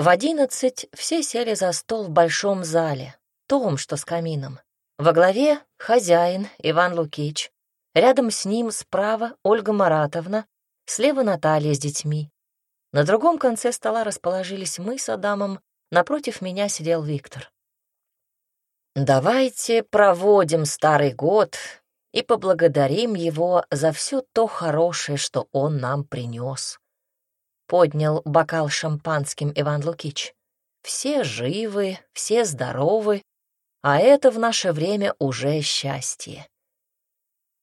В одиннадцать все сели за стол в большом зале, том, что с камином. Во главе хозяин Иван Лукич. Рядом с ним справа Ольга Маратовна, слева Наталья с детьми. На другом конце стола расположились мы с Адамом, напротив меня сидел Виктор. «Давайте проводим старый год и поблагодарим его за все то хорошее, что он нам принес. Поднял бокал шампанским Иван Лукич. Все живы, все здоровы, а это в наше время уже счастье.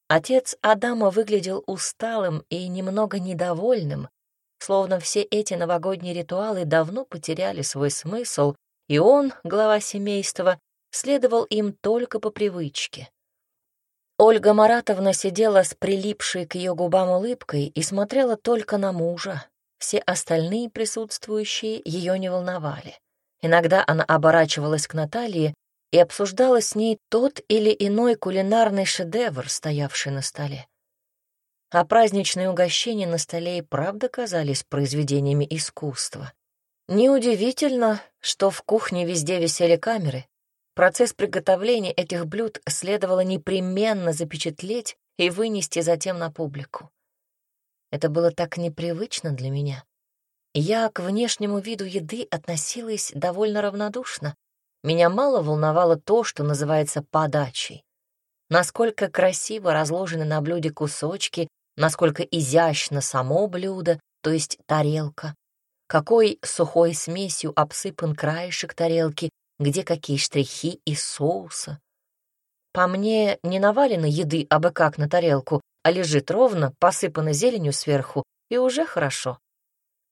Отец Адама выглядел усталым и немного недовольным, словно все эти новогодние ритуалы давно потеряли свой смысл, и он, глава семейства, следовал им только по привычке. Ольга Маратовна сидела с прилипшей к ее губам улыбкой и смотрела только на мужа. Все остальные присутствующие ее не волновали. Иногда она оборачивалась к Наталье и обсуждала с ней тот или иной кулинарный шедевр, стоявший на столе. А праздничные угощения на столе и правда казались произведениями искусства. Неудивительно, что в кухне везде висели камеры, Процесс приготовления этих блюд следовало непременно запечатлеть и вынести затем на публику. Это было так непривычно для меня. Я к внешнему виду еды относилась довольно равнодушно. Меня мало волновало то, что называется подачей. Насколько красиво разложены на блюде кусочки, насколько изящно само блюдо, то есть тарелка, какой сухой смесью обсыпан краешек тарелки где какие штрихи и соуса. По мне, не навалено еды абы как на тарелку, а лежит ровно, посыпано зеленью сверху, и уже хорошо.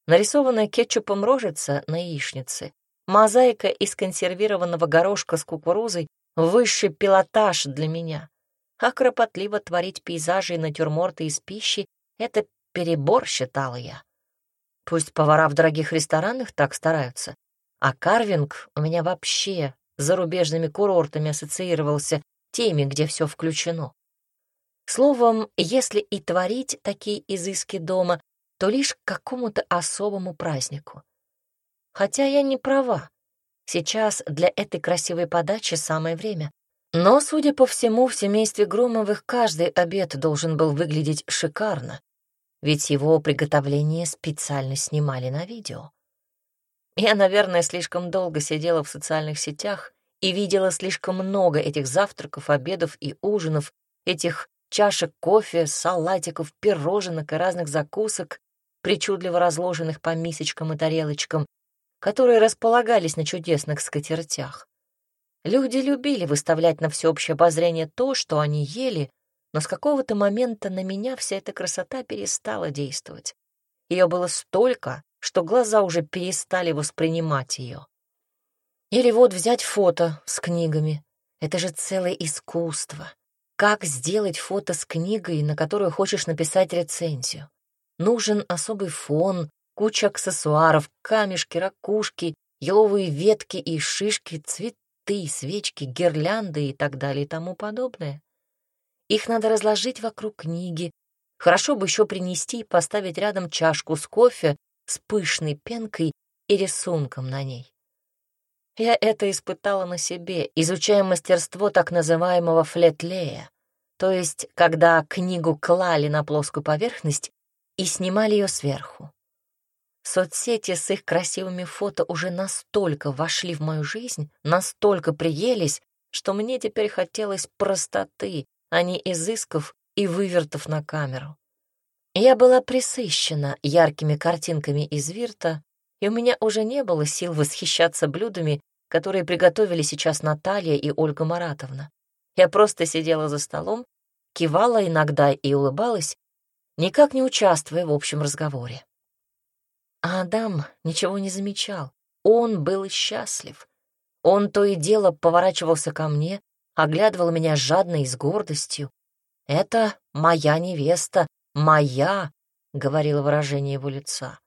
Нарисованная кетчупом рожица на яичнице, мозаика из консервированного горошка с кукурузой — высший пилотаж для меня. А кропотливо творить пейзажи и натюрморты из пищи — это перебор, считала я. Пусть повара в дорогих ресторанах так стараются, а карвинг у меня вообще с зарубежными курортами ассоциировался, теми, где все включено. Словом, если и творить такие изыски дома, то лишь к какому-то особому празднику. Хотя я не права. Сейчас для этой красивой подачи самое время. Но, судя по всему, в семействе Громовых каждый обед должен был выглядеть шикарно, ведь его приготовление специально снимали на видео. Я, наверное, слишком долго сидела в социальных сетях и видела слишком много этих завтраков, обедов и ужинов, этих чашек кофе, салатиков, пироженок и разных закусок, причудливо разложенных по мисочкам и тарелочкам, которые располагались на чудесных скатертях. Люди любили выставлять на всеобщее обозрение то, что они ели, но с какого-то момента на меня вся эта красота перестала действовать. Ее было столько, что глаза уже перестали воспринимать ее. Или вот взять фото с книгами. Это же целое искусство. Как сделать фото с книгой, на которую хочешь написать рецензию? Нужен особый фон, куча аксессуаров, камешки, ракушки, еловые ветки и шишки, цветы, свечки, гирлянды и так далее и тому подобное. Их надо разложить вокруг книги. Хорошо бы еще принести и поставить рядом чашку с кофе с пышной пенкой и рисунком на ней. Я это испытала на себе, изучая мастерство так называемого флетлея, то есть когда книгу клали на плоскую поверхность и снимали ее сверху. Соцсети с их красивыми фото уже настолько вошли в мою жизнь, настолько приелись, что мне теперь хотелось простоты, а не изысков и вывертов на камеру. Я была присыщена яркими картинками из Вирта, и у меня уже не было сил восхищаться блюдами, которые приготовили сейчас Наталья и Ольга Маратовна. Я просто сидела за столом, кивала иногда и улыбалась, никак не участвуя в общем разговоре. А Адам ничего не замечал. Он был счастлив. Он то и дело поворачивался ко мне, оглядывал меня жадно и с гордостью. «Это моя невеста, «Моя», — говорило выражение его лица.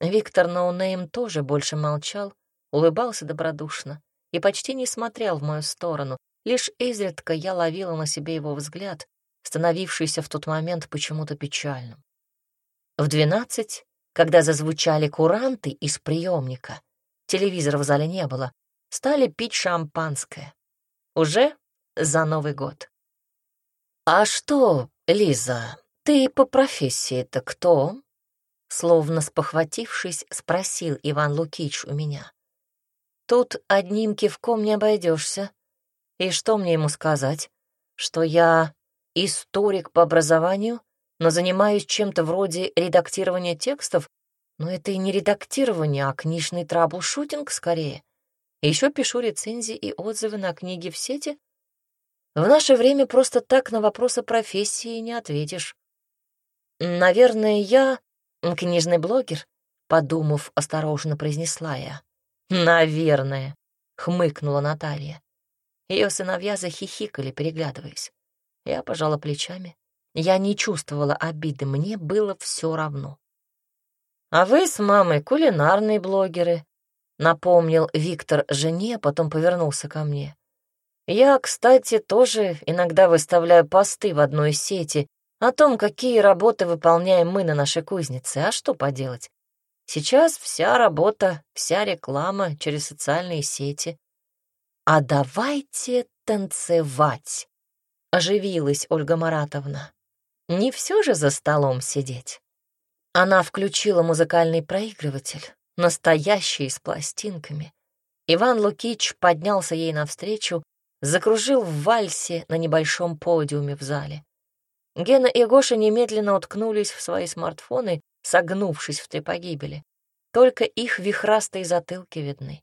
Виктор Ноунейм тоже больше молчал, улыбался добродушно и почти не смотрел в мою сторону. Лишь изредка я ловила на себе его взгляд, становившийся в тот момент почему-то печальным. В двенадцать, когда зазвучали куранты из приемника, телевизора в зале не было, стали пить шампанское. Уже за Новый год. «А что, Лиза, ты по профессии-то кто?» Словно спохватившись, спросил Иван Лукич у меня. «Тут одним кивком не обойдешься. И что мне ему сказать? Что я историк по образованию, но занимаюсь чем-то вроде редактирования текстов, но это и не редактирование, а книжный трабл-шутинг скорее. Еще пишу рецензии и отзывы на книги в сети. В наше время просто так на вопросы профессии не ответишь. Наверное, я книжный блогер, подумав, осторожно произнесла я. Наверное, хмыкнула Наталья. Ее сыновья захихикали, переглядываясь. Я пожала плечами. Я не чувствовала обиды, мне было все равно. «А вы с мамой кулинарные блогеры», — напомнил Виктор жене, а потом повернулся ко мне. «Я, кстати, тоже иногда выставляю посты в одной сети о том, какие работы выполняем мы на нашей кузнице. А что поделать? Сейчас вся работа, вся реклама через социальные сети. А давайте танцевать, — оживилась Ольга Маратовна. Не все же за столом сидеть. Она включила музыкальный проигрыватель, настоящий с пластинками. Иван Лукич поднялся ей навстречу, закружил в вальсе на небольшом подиуме в зале. Гена и Гоша немедленно уткнулись в свои смартфоны, согнувшись в три погибели. Только их вихрастые затылки видны.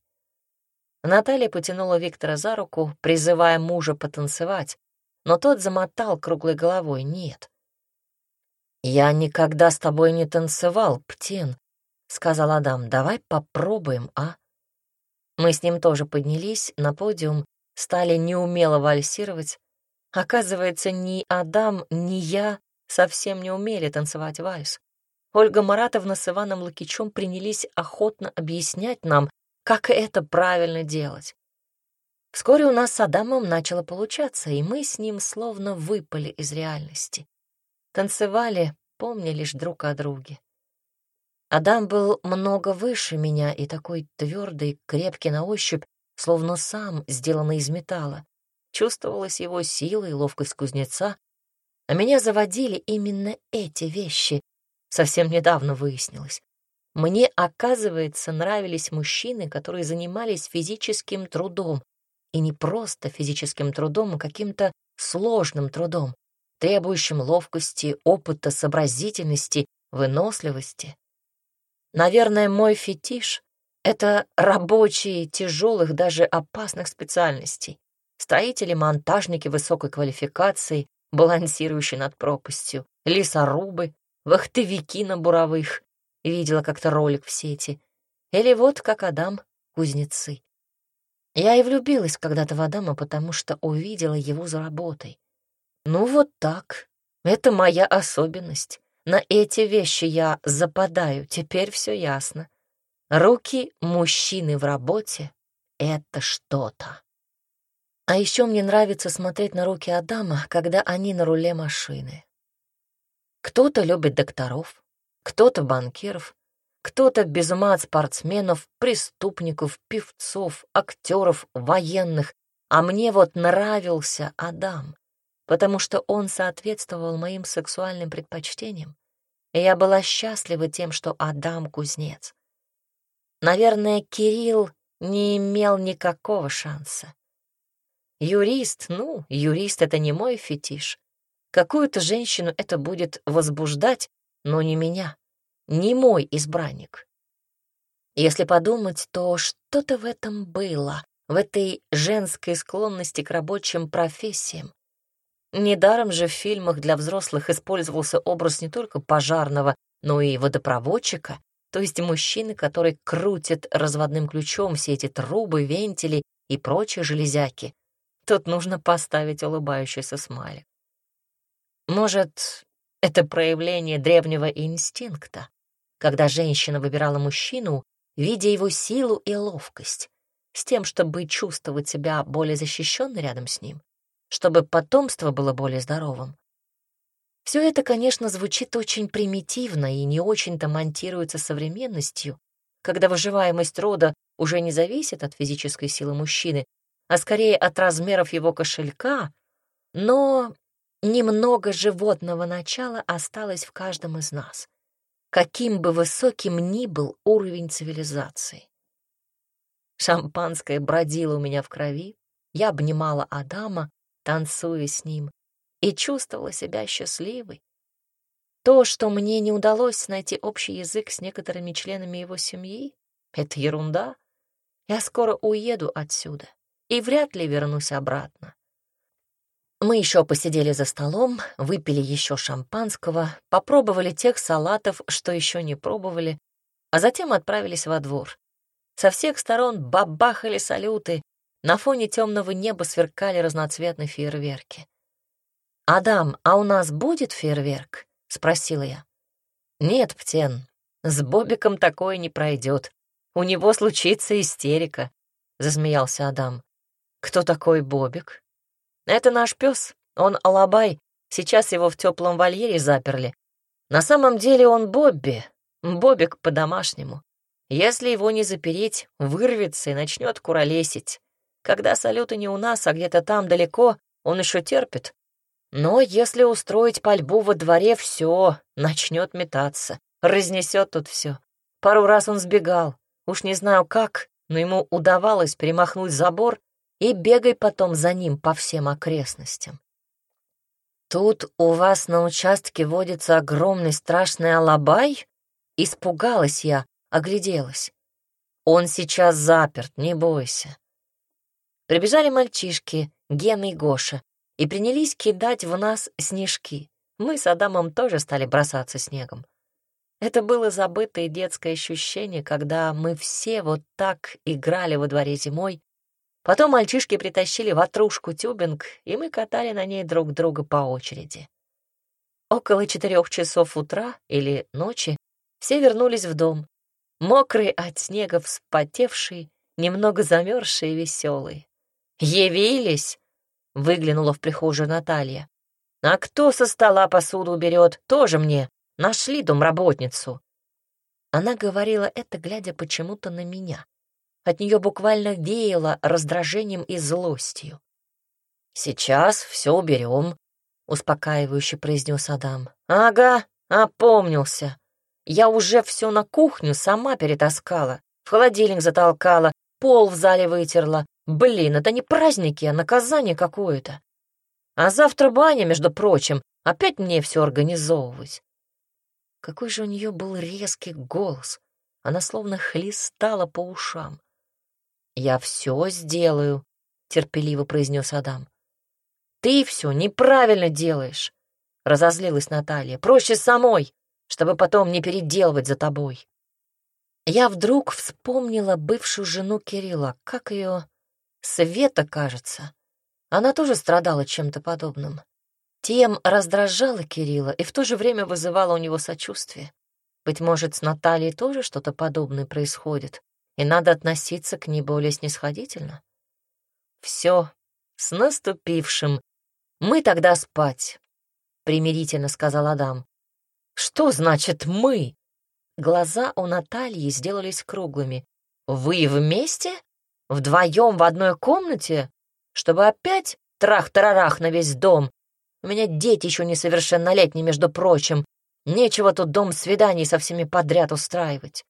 Наталья потянула Виктора за руку, призывая мужа потанцевать, но тот замотал круглой головой «нет». «Я никогда с тобой не танцевал, Птен», — сказал Адам. «Давай попробуем, а?» Мы с ним тоже поднялись на подиум, стали неумело вальсировать. Оказывается, ни Адам, ни я совсем не умели танцевать вальс. Ольга Маратовна с Иваном Лукичем принялись охотно объяснять нам, как это правильно делать. Вскоре у нас с Адамом начало получаться, и мы с ним словно выпали из реальности. Танцевали, помня лишь друг о друге. Адам был много выше меня и такой твердый, крепкий на ощупь, словно сам сделанный из металла. Чувствовалась его сила и ловкость кузнеца, а меня заводили именно эти вещи. Совсем недавно выяснилось. Мне, оказывается, нравились мужчины, которые занимались физическим трудом, и не просто физическим трудом, а каким-то сложным трудом требующим ловкости, опыта, сообразительности, выносливости. Наверное, мой фетиш — это рабочие тяжелых, даже опасных специальностей. Строители, монтажники высокой квалификации, балансирующие над пропастью, лесорубы, вахтовики на буровых. Видела как-то ролик в сети. Или вот как Адам, кузнецы. Я и влюбилась когда-то в Адама, потому что увидела его за работой. Ну вот так. Это моя особенность. На эти вещи я западаю, теперь все ясно. Руки мужчины в работе — это что-то. А еще мне нравится смотреть на руки Адама, когда они на руле машины. Кто-то любит докторов, кто-то банкиров, кто-то без ума от спортсменов, преступников, певцов, актеров, военных, а мне вот нравился Адам потому что он соответствовал моим сексуальным предпочтениям, и я была счастлива тем, что Адам — кузнец. Наверное, Кирилл не имел никакого шанса. Юрист, ну, юрист — это не мой фетиш. Какую-то женщину это будет возбуждать, но не меня, не мой избранник. Если подумать, то что-то в этом было, в этой женской склонности к рабочим профессиям, Недаром же в фильмах для взрослых использовался образ не только пожарного, но и водопроводчика, то есть мужчины, который крутит разводным ключом все эти трубы, вентили и прочие железяки. Тут нужно поставить улыбающийся смайлик. Может, это проявление древнего инстинкта, когда женщина выбирала мужчину, видя его силу и ловкость, с тем, чтобы чувствовать себя более защищенной рядом с ним? чтобы потомство было более здоровым. Все это, конечно, звучит очень примитивно и не очень-то монтируется современностью, когда выживаемость рода уже не зависит от физической силы мужчины, а скорее от размеров его кошелька, но немного животного начала осталось в каждом из нас, каким бы высоким ни был уровень цивилизации. Шампанское бродило у меня в крови, я обнимала Адама, танцуя с ним, и чувствовала себя счастливой. То, что мне не удалось найти общий язык с некоторыми членами его семьи, — это ерунда. Я скоро уеду отсюда и вряд ли вернусь обратно. Мы еще посидели за столом, выпили еще шампанского, попробовали тех салатов, что еще не пробовали, а затем отправились во двор. Со всех сторон бабахали салюты, на фоне темного неба сверкали разноцветные фейерверки. «Адам, а у нас будет фейерверк?» — спросила я. «Нет, Птен, с Бобиком такое не пройдет. У него случится истерика», — засмеялся Адам. «Кто такой Бобик?» «Это наш пес. Он Алабай. Сейчас его в теплом вольере заперли. На самом деле он Бобби. Бобик по-домашнему. Если его не запереть, вырвется и начнет куролесить. Когда салюты не у нас, а где-то там далеко, он еще терпит, но если устроить пальбу во дворе, все, начнет метаться, разнесет тут все. Пару раз он сбегал, уж не знаю как, но ему удавалось перемахнуть забор и бегай потом за ним по всем окрестностям. «Тут у вас на участке водится огромный страшный алабай?» Испугалась я, огляделась. «Он сейчас заперт, не бойся». Прибежали мальчишки, Гена и Гоша, и принялись кидать в нас снежки. Мы с Адамом тоже стали бросаться снегом. Это было забытое детское ощущение, когда мы все вот так играли во дворе зимой. Потом мальчишки притащили ватрушку тюбинг, и мы катали на ней друг друга по очереди. Около четырех часов утра или ночи все вернулись в дом, мокрые от снега, вспотевшие, немного замерзшие и веселые. «Явились!» Выглянула в прихожую Наталья. «А кто со стола посуду уберет? Тоже мне. Нашли домработницу». Она говорила это, глядя почему-то на меня. От нее буквально веяло раздражением и злостью. «Сейчас все уберем», — успокаивающе произнес Адам. «Ага, опомнился. Я уже все на кухню сама перетаскала, в холодильник затолкала, пол в зале вытерла, Блин, это не праздники, а наказание какое-то. А завтра баня, между прочим, опять мне все организовывать. Какой же у нее был резкий голос. Она словно хлестала по ушам. «Я все сделаю», — терпеливо произнес Адам. «Ты все неправильно делаешь», — разозлилась Наталья. «Проще самой, чтобы потом не переделывать за тобой». Я вдруг вспомнила бывшую жену Кирилла, как ее... Света, кажется. Она тоже страдала чем-то подобным. Тем раздражала Кирилла и в то же время вызывала у него сочувствие. Быть может, с Натальей тоже что-то подобное происходит, и надо относиться к ней более снисходительно? Все, с наступившим. Мы тогда спать, — примирительно сказал Адам. Что значит «мы»? Глаза у Натальи сделались круглыми. «Вы вместе?» Вдвоем в одной комнате? Чтобы опять трах-тарарах на весь дом? У меня дети еще несовершеннолетние, между прочим. Нечего тут дом свиданий со всеми подряд устраивать.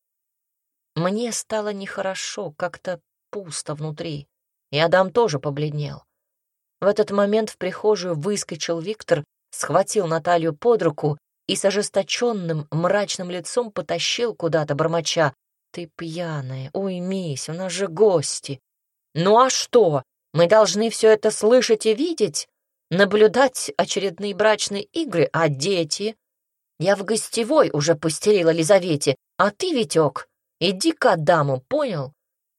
Мне стало нехорошо, как-то пусто внутри. И Адам тоже побледнел. В этот момент в прихожую выскочил Виктор, схватил Наталью под руку и с ожесточенным мрачным лицом потащил куда-то, бормоча. «Ты пьяная, уймись, у нас же гости». «Ну а что? Мы должны все это слышать и видеть? Наблюдать очередные брачные игры, а дети?» «Я в гостевой уже постелила Лизавете, а ты, Витек, иди к Адаму, понял?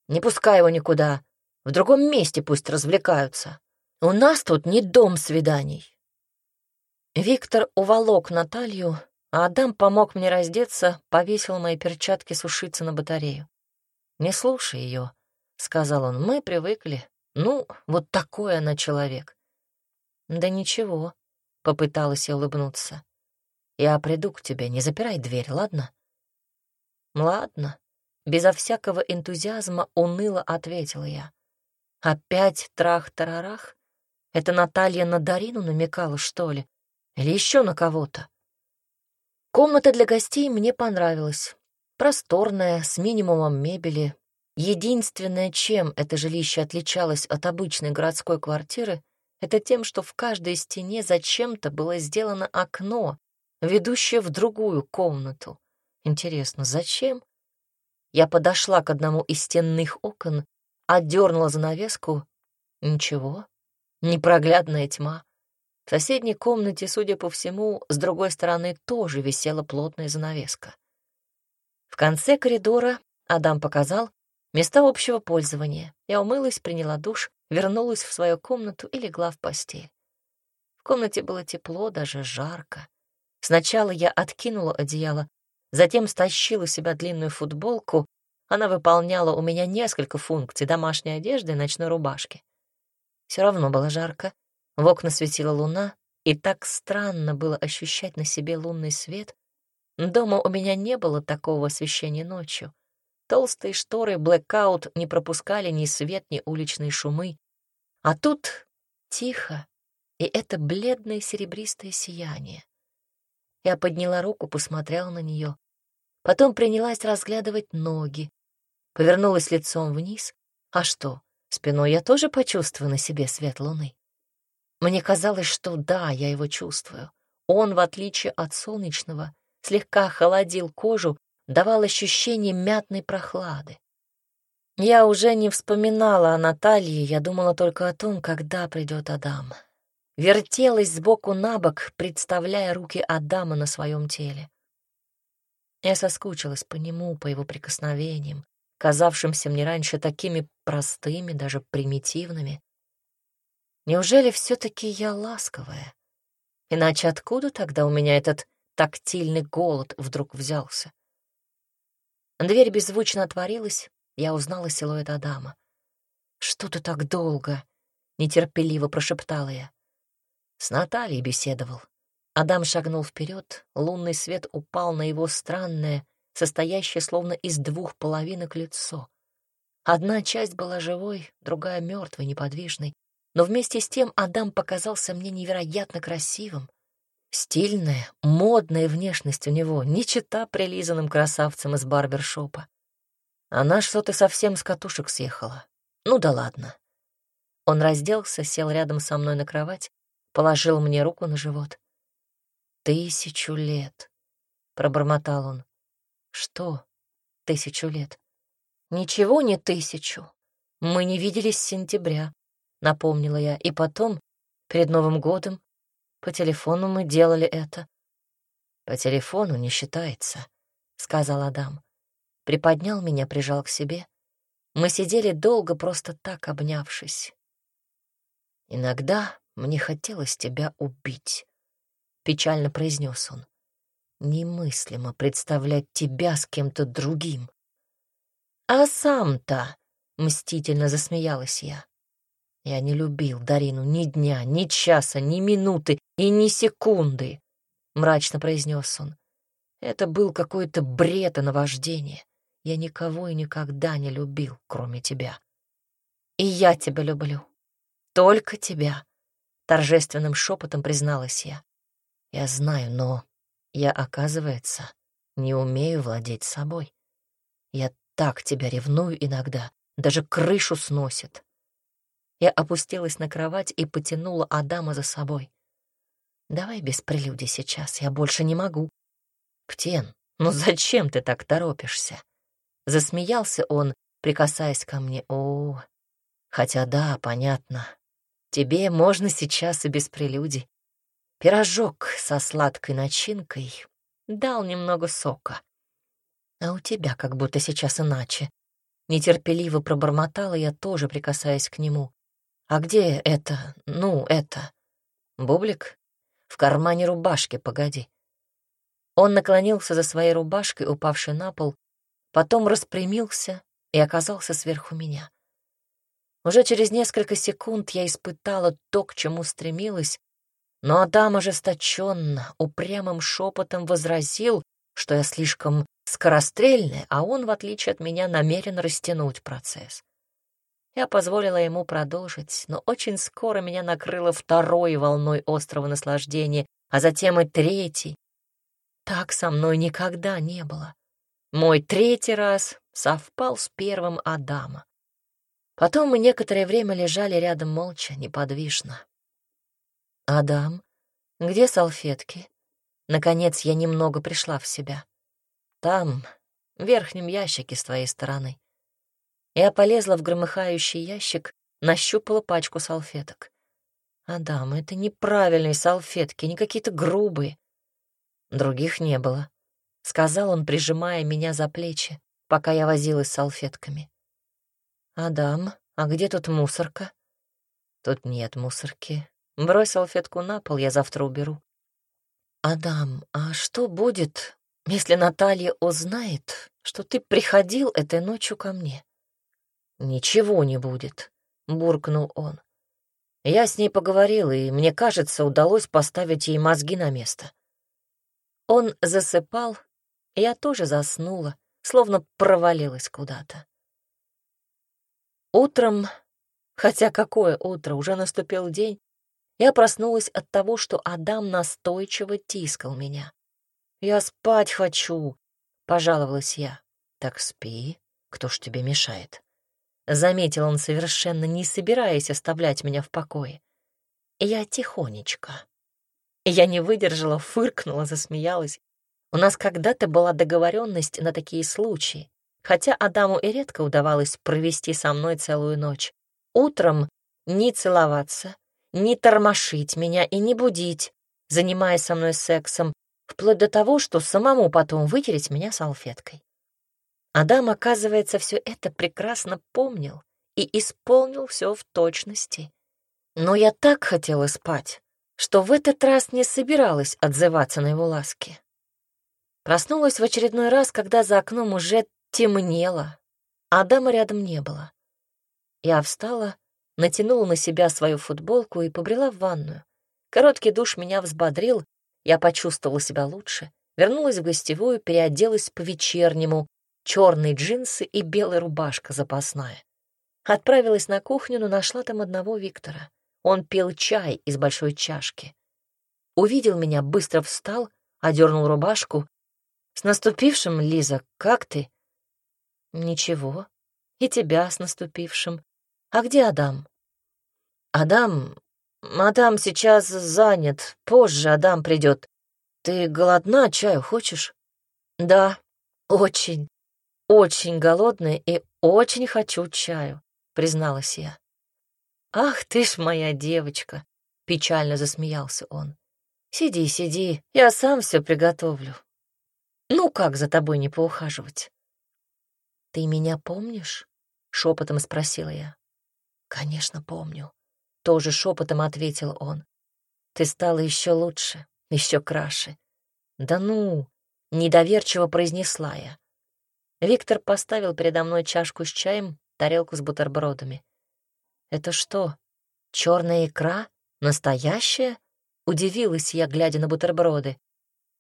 Не пускай его никуда. В другом месте пусть развлекаются. У нас тут не дом свиданий». Виктор уволок Наталью, а Адам помог мне раздеться, повесил мои перчатки сушиться на батарею. «Не слушай ее», — сказал он, — «мы привыкли. Ну, вот такой она человек». «Да ничего», — попыталась я улыбнуться. «Я приду к тебе, не запирай дверь, ладно?» «Ладно», — безо всякого энтузиазма уныло ответила я. «Опять трах-тарарах? Это Наталья на Дарину намекала, что ли? Или еще на кого-то?» Комната для гостей мне понравилась. Просторная, с минимумом мебели. Единственное, чем это жилище отличалось от обычной городской квартиры, это тем, что в каждой стене зачем-то было сделано окно, ведущее в другую комнату. Интересно, зачем? Я подошла к одному из стенных окон, отдернула занавеску. Ничего, непроглядная тьма. В соседней комнате, судя по всему, с другой стороны тоже висела плотная занавеска. В конце коридора Адам показал места общего пользования. Я умылась, приняла душ, вернулась в свою комнату и легла в постель. В комнате было тепло, даже жарко. Сначала я откинула одеяло, затем стащила себя длинную футболку. Она выполняла у меня несколько функций домашней одежды и ночной рубашки. Все равно было жарко. В окна светила луна, и так странно было ощущать на себе лунный свет. Дома у меня не было такого освещения ночью. Толстые шторы блэкаут не пропускали ни свет, ни уличные шумы. А тут тихо, и это бледное серебристое сияние. Я подняла руку, посмотрела на нее. Потом принялась разглядывать ноги. Повернулась лицом вниз. А что, спиной я тоже почувствую на себе свет луны? Мне казалось, что да, я его чувствую. Он, в отличие от солнечного, слегка холодил кожу давал ощущение мятной прохлады. Я уже не вспоминала о Наталье, я думала только о том, когда придет Адам. Вертелась сбоку на бок, представляя руки Адама на своем теле. Я соскучилась по нему, по его прикосновениям, казавшимся мне раньше такими простыми, даже примитивными. Неужели все-таки я ласковая? Иначе откуда тогда у меня этот тактильный голод вдруг взялся? Дверь беззвучно отворилась, я узнала силуэт Адама. «Что ты так долго?» — нетерпеливо прошептала я. С Натальей беседовал. Адам шагнул вперед, лунный свет упал на его странное, состоящее словно из двух половинок лицо. Одна часть была живой, другая — мертвой, неподвижной, но вместе с тем Адам показался мне невероятно красивым, Стильная, модная внешность у него, не чита прилизанным красавцем из барбершопа. Она что-то совсем с катушек съехала. Ну да ладно. Он разделся, сел рядом со мной на кровать, положил мне руку на живот. «Тысячу лет», — пробормотал он. «Что тысячу лет?» «Ничего не тысячу. Мы не виделись с сентября», — напомнила я. И потом, перед Новым годом, по телефону мы делали это. По телефону не считается, сказал Адам. Приподнял меня, прижал к себе. Мы сидели долго, просто так обнявшись. Иногда мне хотелось тебя убить, печально произнес он. Немыслимо представлять тебя с кем-то другим. А сам-то, мстительно засмеялась я. Я не любил Дарину ни дня, ни часа, ни минуты и ни секунды, — мрачно произнес он. Это был какой-то бред и наваждение. Я никого и никогда не любил, кроме тебя. И я тебя люблю. Только тебя, — торжественным шепотом призналась я. Я знаю, но я, оказывается, не умею владеть собой. Я так тебя ревную иногда, даже крышу сносит. Я опустилась на кровать и потянула Адама за собой. «Давай без прелюдий сейчас, я больше не могу». «Птен, ну зачем ты так торопишься?» Засмеялся он, прикасаясь ко мне. «О, хотя да, понятно. Тебе можно сейчас и без прелюдий. Пирожок со сладкой начинкой дал немного сока. А у тебя как будто сейчас иначе. Нетерпеливо пробормотала я, тоже прикасаясь к нему. «А где это? Ну, это?» «Бублик? В кармане рубашки, погоди». Он наклонился за своей рубашкой, упавшей на пол, потом распрямился и оказался сверху меня. Уже через несколько секунд я испытала то, к чему стремилась, Но Адам ожесточенно, упрямым шепотом возразил, что я слишком скорострельная, а он, в отличие от меня, намерен растянуть процесс. Я позволила ему продолжить, но очень скоро меня накрыло второй волной острого наслаждения, а затем и третий. Так со мной никогда не было. Мой третий раз совпал с первым Адама. Потом мы некоторое время лежали рядом молча, неподвижно. «Адам, где салфетки?» Наконец я немного пришла в себя. «Там, в верхнем ящике с твоей стороны». Я полезла в громыхающий ящик, нащупала пачку салфеток. «Адам, это неправильные салфетки, не какие-то грубые». Других не было, — сказал он, прижимая меня за плечи, пока я возилась с салфетками. «Адам, а где тут мусорка?» «Тут нет мусорки. Брось салфетку на пол, я завтра уберу». «Адам, а что будет, если Наталья узнает, что ты приходил этой ночью ко мне?» «Ничего не будет», — буркнул он. Я с ней поговорил, и, мне кажется, удалось поставить ей мозги на место. Он засыпал, я тоже заснула, словно провалилась куда-то. Утром, хотя какое утро, уже наступил день, я проснулась от того, что Адам настойчиво тискал меня. «Я спать хочу», — пожаловалась я. «Так спи, кто ж тебе мешает?» Заметил он, совершенно не собираясь оставлять меня в покое. Я тихонечко. Я не выдержала, фыркнула, засмеялась. У нас когда-то была договоренность на такие случаи, хотя Адаму и редко удавалось провести со мной целую ночь. Утром не целоваться, не тормошить меня и не будить, занимаясь со мной сексом, вплоть до того, что самому потом вытереть меня салфеткой. Адам, оказывается, все это прекрасно помнил и исполнил все в точности. Но я так хотела спать, что в этот раз не собиралась отзываться на его ласки. Проснулась в очередной раз, когда за окном уже темнело, а Адама рядом не было. Я встала, натянула на себя свою футболку и побрела в ванную. Короткий душ меня взбодрил, я почувствовала себя лучше, вернулась в гостевую, переоделась по-вечернему, черные джинсы и белая рубашка запасная. Отправилась на кухню, но нашла там одного Виктора. Он пил чай из большой чашки. Увидел меня, быстро встал, одернул рубашку. «С наступившим, Лиза, как ты?» «Ничего. И тебя с наступившим. А где Адам?» «Адам... Адам сейчас занят. Позже Адам придет. Ты голодна, чаю хочешь?» «Да, очень. Очень голодная и очень хочу чаю», — призналась я. «Ах ты ж моя девочка!» — печально засмеялся он. «Сиди, сиди, я сам все приготовлю. Ну как за тобой не поухаживать?» «Ты меня помнишь?» — шепотом спросила я. «Конечно, помню», — тоже шепотом ответил он. «Ты стала еще лучше, еще краше». «Да ну!» — недоверчиво произнесла я. Виктор поставил передо мной чашку с чаем, тарелку с бутербродами. «Это что, черная икра? Настоящая?» — удивилась я, глядя на бутерброды.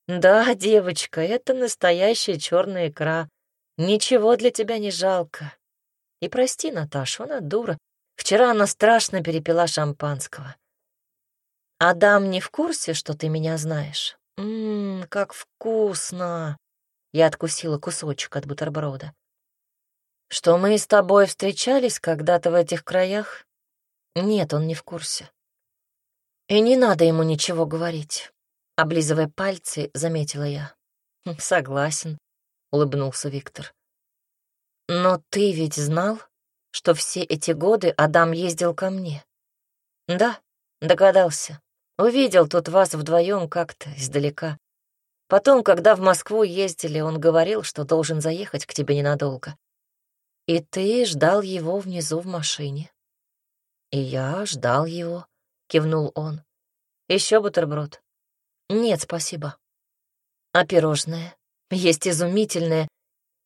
«Да, девочка, это настоящая черная икра. Ничего для тебя не жалко. И прости Наташу, она дура. Вчера она страшно перепила шампанского. Адам не в курсе, что ты меня знаешь? Ммм, как вкусно!» Я откусила кусочек от бутерброда. «Что мы с тобой встречались когда-то в этих краях?» «Нет, он не в курсе». «И не надо ему ничего говорить», — облизывая пальцы, заметила я. «Хм, «Согласен», — улыбнулся Виктор. «Но ты ведь знал, что все эти годы Адам ездил ко мне?» «Да, догадался. Увидел тут вас вдвоем как-то издалека. Потом, когда в Москву ездили, он говорил, что должен заехать к тебе ненадолго. И ты ждал его внизу в машине. И я ждал его, кивнул он. Еще бутерброд? Нет, спасибо. А пирожное? Есть изумительное.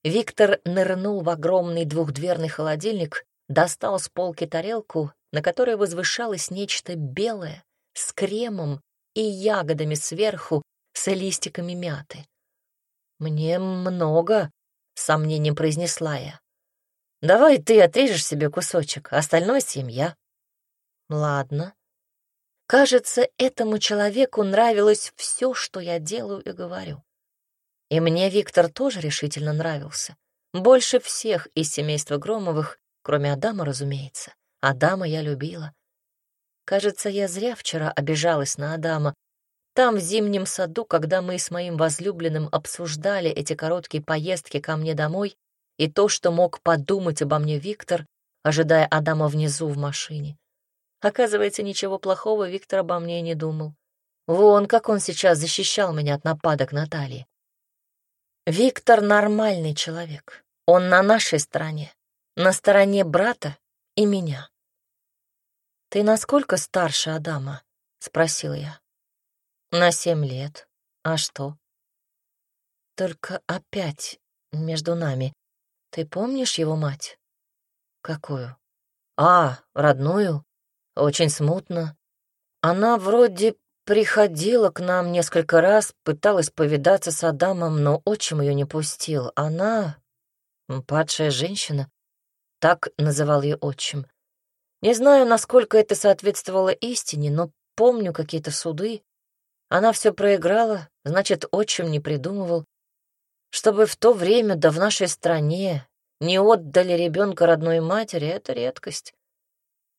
Виктор нырнул в огромный двухдверный холодильник, достал с полки тарелку, на которой возвышалось нечто белое, с кремом и ягодами сверху с листиками мяты. «Мне много», — сомнением произнесла я. «Давай ты отрежешь себе кусочек, остальное семья». «Ладно». Кажется, этому человеку нравилось все, что я делаю и говорю. И мне Виктор тоже решительно нравился. Больше всех из семейства Громовых, кроме Адама, разумеется. Адама я любила. Кажется, я зря вчера обижалась на Адама. Там, в зимнем саду, когда мы с моим возлюбленным обсуждали эти короткие поездки ко мне домой и то, что мог подумать обо мне Виктор, ожидая Адама внизу в машине. Оказывается, ничего плохого Виктор обо мне не думал. Вон, как он сейчас защищал меня от нападок Натальи. Виктор нормальный человек. Он на нашей стороне, на стороне брата и меня. «Ты насколько старше Адама?» — спросил я. «На семь лет. А что?» «Только опять между нами. Ты помнишь его мать?» «Какую?» «А, родную. Очень смутно. Она вроде приходила к нам несколько раз, пыталась повидаться с Адамом, но отчим ее не пустил. Она — падшая женщина. Так называл ее отчим. Не знаю, насколько это соответствовало истине, но помню какие-то суды. Она все проиграла, значит, отчим не придумывал. Чтобы в то время, да в нашей стране, не отдали ребенка родной матери, это редкость.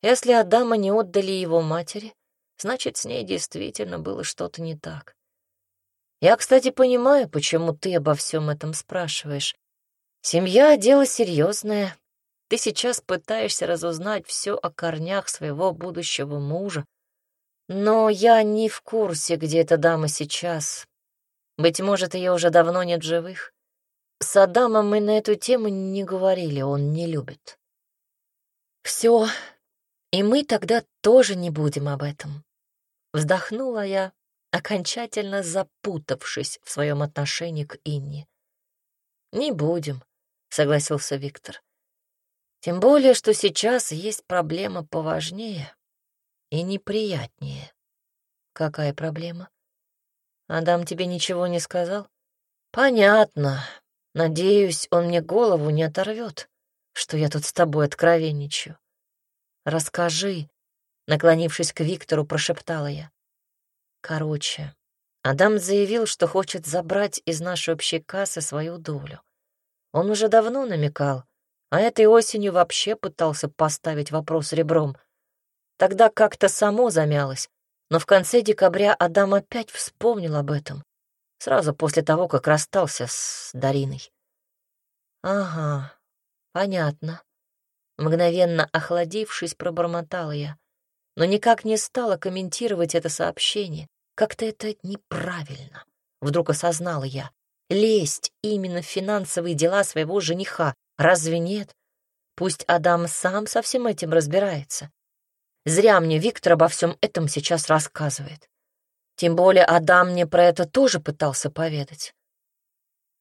Если Адама не отдали его матери, значит, с ней действительно было что-то не так. Я, кстати, понимаю, почему ты обо всем этом спрашиваешь. Семья — дело серьезное, ты сейчас пытаешься разузнать все о корнях своего будущего мужа. Но я не в курсе, где эта дама сейчас. Быть может, ее уже давно нет живых. С Адамом мы на эту тему не говорили, он не любит. Все, и мы тогда тоже не будем об этом. Вздохнула я, окончательно запутавшись в своем отношении к Инне. «Не будем», — согласился Виктор. Тем более, что сейчас есть проблема поважнее и неприятнее. Какая проблема? Адам тебе ничего не сказал? Понятно. Надеюсь, он мне голову не оторвет, что я тут с тобой откровенничаю. Расскажи, наклонившись к Виктору, прошептала я. Короче, Адам заявил, что хочет забрать из нашей общей кассы свою долю. Он уже давно намекал, а этой осенью вообще пытался поставить вопрос ребром. Тогда как-то само замялось, но в конце декабря Адам опять вспомнил об этом, сразу после того, как расстался с Дариной. «Ага, понятно». Мгновенно охладившись, пробормотала я, но никак не стала комментировать это сообщение. Как-то это неправильно. Вдруг осознала я. Лезть именно в финансовые дела своего жениха, Разве нет? Пусть Адам сам со всем этим разбирается. Зря мне Виктор обо всем этом сейчас рассказывает. Тем более Адам мне про это тоже пытался поведать.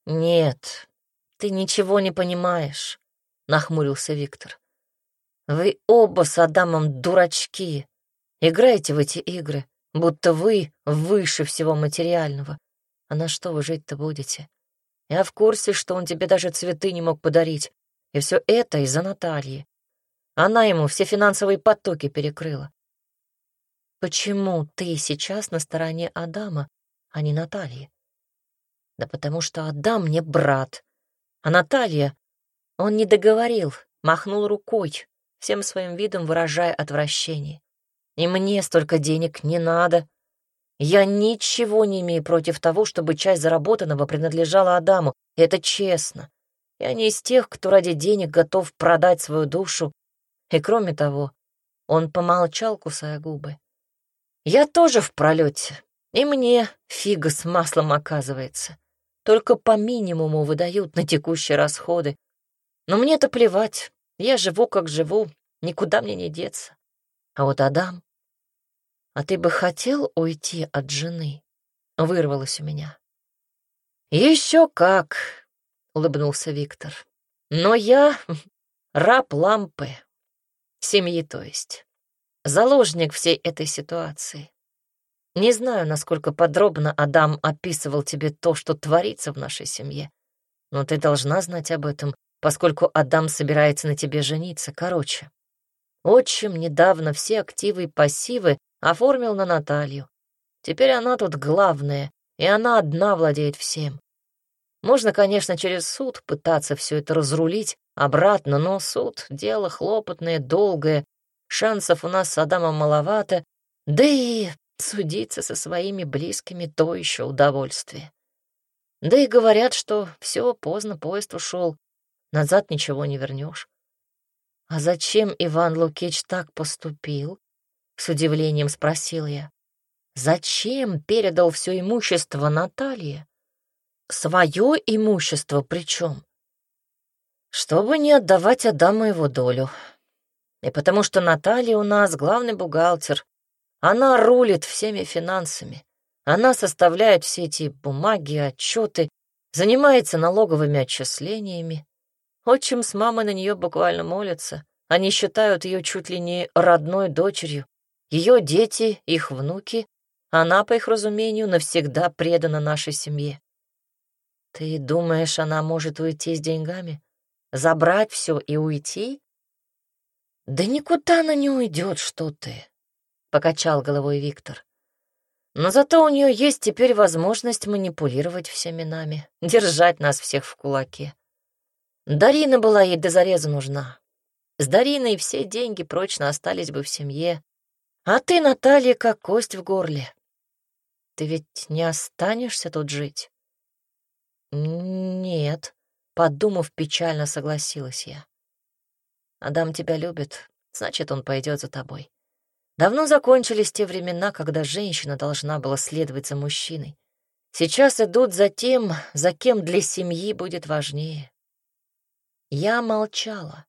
«Нет, ты ничего не понимаешь», — нахмурился Виктор. «Вы оба с Адамом дурачки. Играете в эти игры, будто вы выше всего материального. А на что вы жить-то будете? Я в курсе, что он тебе даже цветы не мог подарить, и все это из-за Натальи. Она ему все финансовые потоки перекрыла. Почему ты сейчас на стороне Адама, а не Натальи? Да потому что Адам мне брат, а Наталья... Он не договорил, махнул рукой, всем своим видом выражая отвращение. И мне столько денег не надо. Я ничего не имею против того, чтобы часть заработанного принадлежала Адаму. Это честно. Я не из тех, кто ради денег готов продать свою душу. И кроме того, он помолчал, кусая губы. Я тоже в пролете, и мне фига с маслом оказывается. Только по минимуму выдают на текущие расходы. Но мне-то плевать, я живу как живу, никуда мне не деться. А вот Адам... «А ты бы хотел уйти от жены?» — вырвалось у меня. «Еще как!» — улыбнулся Виктор. «Но я раб лампы, семьи то есть, заложник всей этой ситуации. Не знаю, насколько подробно Адам описывал тебе то, что творится в нашей семье, но ты должна знать об этом, поскольку Адам собирается на тебе жениться. Короче, отчим недавно все активы и пассивы оформил на Наталью. Теперь она тут главная, и она одна владеет всем. Можно, конечно, через суд пытаться все это разрулить обратно, но суд — дело хлопотное, долгое, шансов у нас с Адамом маловато, да и судиться со своими близкими — то еще удовольствие. Да и говорят, что все, поздно поезд ушел, назад ничего не вернешь. А зачем Иван Лукич так поступил? С удивлением спросил я. Зачем передал все имущество Наталье? Свое имущество причем? Чтобы не отдавать Адаму его долю. И потому что Наталья у нас главный бухгалтер. Она рулит всеми финансами. Она составляет все эти бумаги, отчеты, занимается налоговыми отчислениями. Отчим с мамой на нее буквально молятся. Они считают ее чуть ли не родной дочерью. Ее дети, их внуки, она, по их разумению, навсегда предана нашей семье. Ты думаешь, она может уйти с деньгами? Забрать все и уйти? Да никуда она не уйдет, что ты, — покачал головой Виктор. Но зато у нее есть теперь возможность манипулировать всеми нами, держать нас всех в кулаке. Дарина была ей до зареза нужна. С Дариной все деньги прочно остались бы в семье. А ты, Наталья, как кость в горле. Ты ведь не останешься тут жить? «Нет», — подумав, печально согласилась я. «Адам тебя любит, значит, он пойдет за тобой. Давно закончились те времена, когда женщина должна была следовать за мужчиной. Сейчас идут за тем, за кем для семьи будет важнее». Я молчала.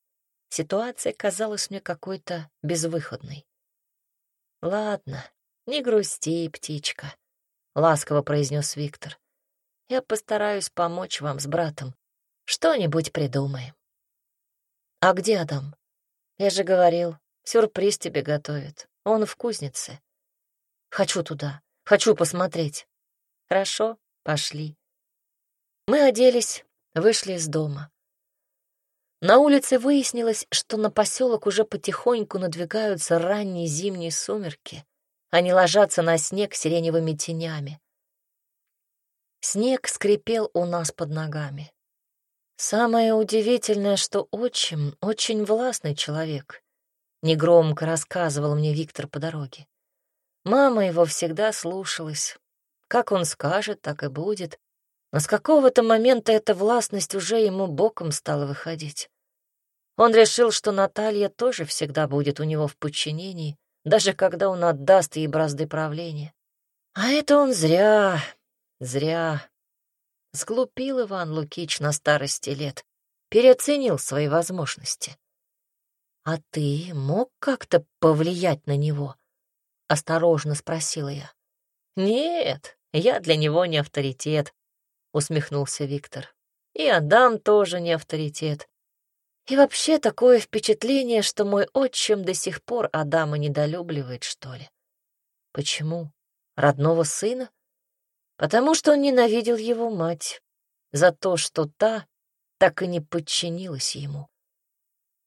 Ситуация казалась мне какой-то безвыходной. «Ладно, не грусти, птичка», — ласково произнес Виктор. Я постараюсь помочь вам с братом. Что-нибудь придумаем. А где Адам? Я же говорил, сюрприз тебе готовит. Он в кузнице. Хочу туда, хочу посмотреть. Хорошо, пошли. Мы оделись, вышли из дома. На улице выяснилось, что на поселок уже потихоньку надвигаются ранние зимние сумерки. Они ложатся на снег сиреневыми тенями. Снег скрипел у нас под ногами. Самое удивительное, что отчим — очень властный человек. Негромко рассказывал мне Виктор по дороге. Мама его всегда слушалась. Как он скажет, так и будет. Но с какого-то момента эта властность уже ему боком стала выходить. Он решил, что Наталья тоже всегда будет у него в подчинении, даже когда он отдаст ей бразды правления. А это он зря, Зря. Сглупил Иван Лукич на старости лет, переоценил свои возможности. «А ты мог как-то повлиять на него?» — осторожно спросила я. «Нет, я для него не авторитет», — усмехнулся Виктор. «И Адам тоже не авторитет. И вообще такое впечатление, что мой отчим до сих пор Адама недолюбливает, что ли. Почему? Родного сына? потому что он ненавидел его мать за то, что та так и не подчинилась ему.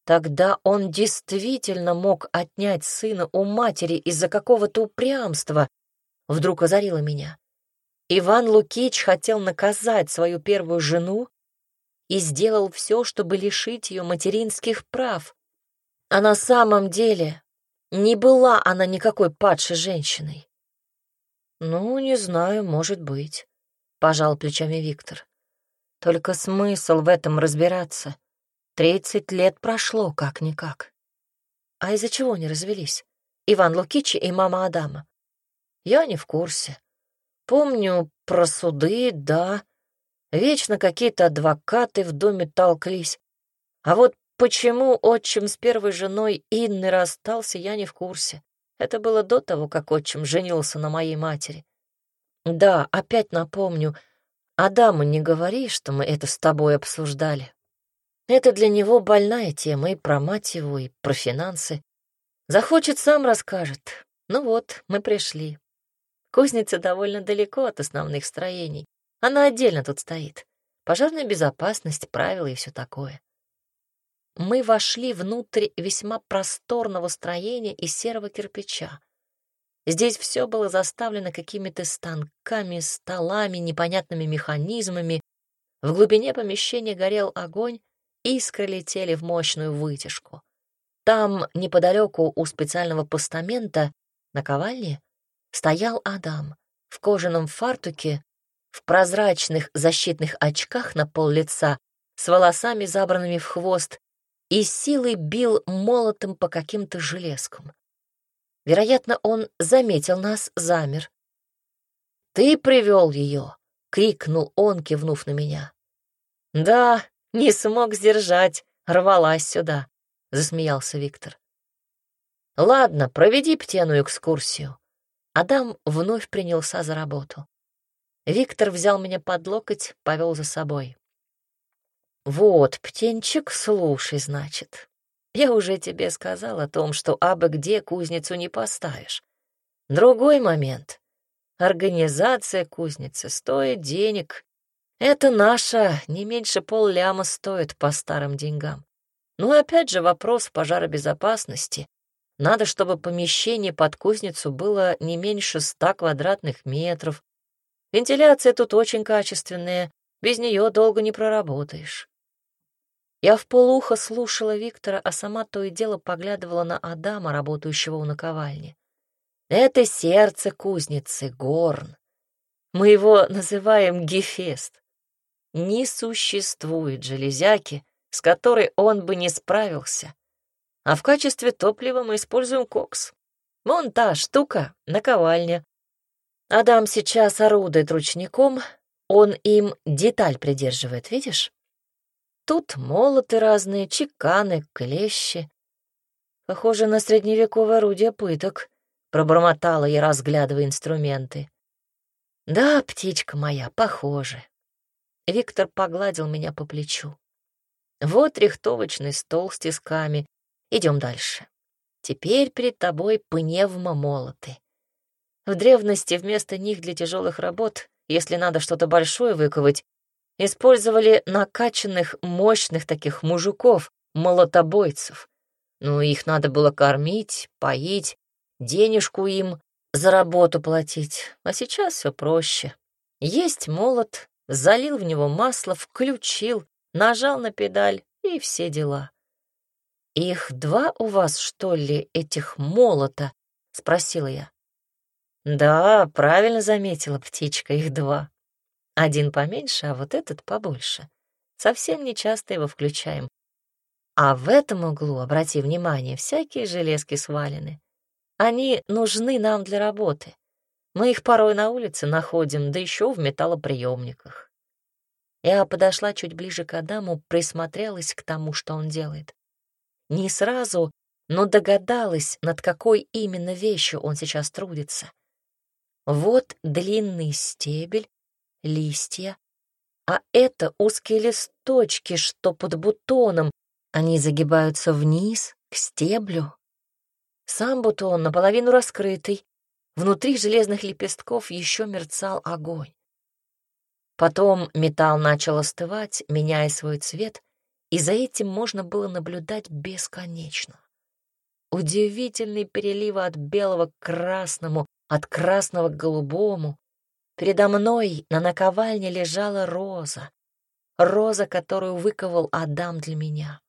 Тогда он действительно мог отнять сына у матери из-за какого-то упрямства, вдруг озарило меня. Иван Лукич хотел наказать свою первую жену и сделал все, чтобы лишить ее материнских прав. А на самом деле не была она никакой падшей женщиной. «Ну, не знаю, может быть», — пожал плечами Виктор. «Только смысл в этом разбираться. Тридцать лет прошло, как-никак. А из-за чего они развелись? Иван Лукичи и мама Адама?» «Я не в курсе. Помню про суды, да. Вечно какие-то адвокаты в доме толклись. А вот почему отчим с первой женой Инны расстался, я не в курсе. Это было до того, как отчим женился на моей матери. Да, опять напомню, Адаму не говори, что мы это с тобой обсуждали. Это для него больная тема и про мать его, и про финансы. Захочет, сам расскажет. Ну вот, мы пришли. Кузница довольно далеко от основных строений. Она отдельно тут стоит. Пожарная безопасность, правила и все такое. Мы вошли внутрь весьма просторного строения из серого кирпича. Здесь все было заставлено какими-то станками, столами, непонятными механизмами. В глубине помещения горел огонь, искры летели в мощную вытяжку. Там, неподалеку у специального постамента, на ковальне, стоял Адам в кожаном фартуке, в прозрачных защитных очках на пол лица, с волосами забранными в хвост, и силой бил молотом по каким-то железкам. Вероятно, он заметил нас, замер. «Ты привел ее!» — крикнул он, кивнув на меня. «Да, не смог сдержать, рвалась сюда», — засмеялся Виктор. «Ладно, проведи птену экскурсию». Адам вновь принялся за работу. Виктор взял меня под локоть, повел за собой. «Вот, птенчик, слушай, значит. Я уже тебе сказал о том, что абы где кузницу не поставишь. Другой момент. Организация кузницы стоит денег. Это наша не меньше полляма стоит по старым деньгам. Ну и опять же вопрос пожаробезопасности. Надо, чтобы помещение под кузницу было не меньше ста квадратных метров. Вентиляция тут очень качественная, без нее долго не проработаешь. Я в полухо слушала Виктора, а сама то и дело поглядывала на Адама, работающего у наковальни. Это сердце кузницы, горн. Мы его называем Гефест. Не существует железяки, с которой он бы не справился. А в качестве топлива мы используем кокс. Вон та штука, наковальня. Адам сейчас орудует ручником, он им деталь придерживает, видишь? Тут молоты разные, чеканы, клещи. Похоже на средневековое орудие пыток, пробормотала я, разглядывая инструменты. Да, птичка моя, похоже. Виктор погладил меня по плечу. Вот рихтовочный стол с тисками. Идем дальше. Теперь перед тобой пневмомолоты. В древности вместо них для тяжелых работ, если надо что-то большое выковать, Использовали накачанных, мощных таких мужиков, молотобойцев. Ну, их надо было кормить, поить, денежку им за работу платить. А сейчас все проще. Есть молот, залил в него масло, включил, нажал на педаль и все дела. «Их два у вас, что ли, этих молота?» — спросила я. «Да, правильно заметила птичка, их два. Один поменьше, а вот этот побольше. Совсем не часто его включаем. А в этом углу, обрати внимание, всякие железки свалены. Они нужны нам для работы. Мы их порой на улице находим, да еще в металлоприемниках. Я подошла чуть ближе к Адаму, присмотрелась к тому, что он делает. Не сразу, но догадалась, над какой именно вещью он сейчас трудится. Вот длинный стебель, листья, а это узкие листочки, что под бутоном, они загибаются вниз, к стеблю. Сам бутон наполовину раскрытый, внутри железных лепестков еще мерцал огонь. Потом металл начал остывать, меняя свой цвет, и за этим можно было наблюдать бесконечно. Удивительный перелив от белого к красному, от красного к голубому, Передо мной на наковальне лежала роза, роза, которую выковал Адам для меня.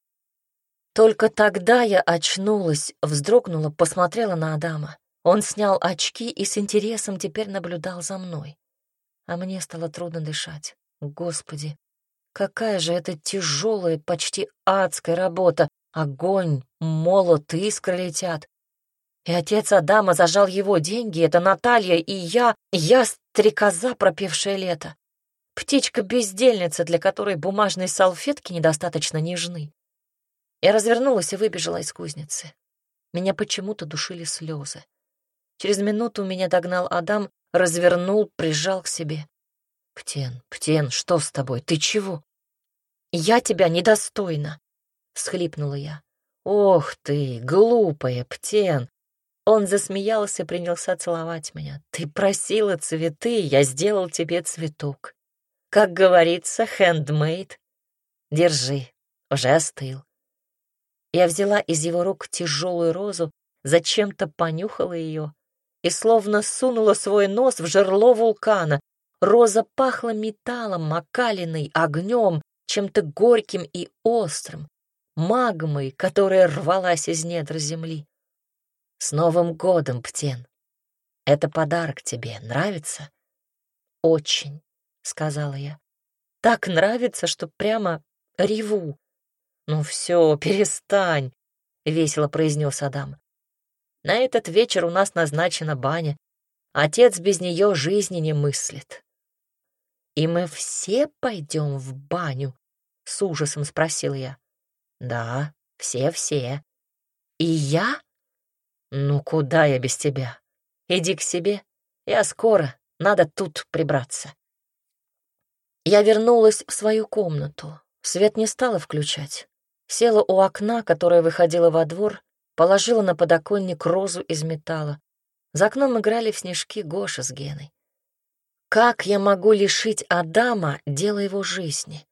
Только тогда я очнулась, вздрогнула, посмотрела на Адама. Он снял очки и с интересом теперь наблюдал за мной. А мне стало трудно дышать. Господи, какая же это тяжелая, почти адская работа. Огонь, молот, искры летят. И отец Адама зажал его деньги, это Наталья, и я, я стрекоза, пропившая лето. Птичка-бездельница, для которой бумажные салфетки недостаточно нежны. Я развернулась и выбежала из кузницы. Меня почему-то душили слезы. Через минуту меня догнал Адам, развернул, прижал к себе. «Птен, Птен, что с тобой? Ты чего?» «Я тебя недостойна!» — схлипнула я. «Ох ты, глупая, Птен! Он засмеялся и принялся целовать меня. «Ты просила цветы, я сделал тебе цветок. Как говорится, хендмейд. Держи, уже остыл». Я взяла из его рук тяжелую розу, зачем-то понюхала ее и словно сунула свой нос в жерло вулкана. Роза пахла металлом, макалиной, огнем, чем-то горьким и острым, магмой, которая рвалась из недр земли. С Новым годом, Птен! Это подарок тебе. Нравится? Очень, сказала я. Так нравится, что прямо реву. Ну все, перестань, весело произнес Адам. На этот вечер у нас назначена баня. Отец без нее жизни не мыслит. И мы все пойдем в баню? С ужасом спросил я. Да, все-все. И я? «Ну куда я без тебя? Иди к себе. Я скоро. Надо тут прибраться». Я вернулась в свою комнату. Свет не стала включать. Села у окна, которое выходило во двор, положила на подоконник розу из металла. За окном играли в снежки Гоша с Геной. Как я могу лишить Адама дела его жизни?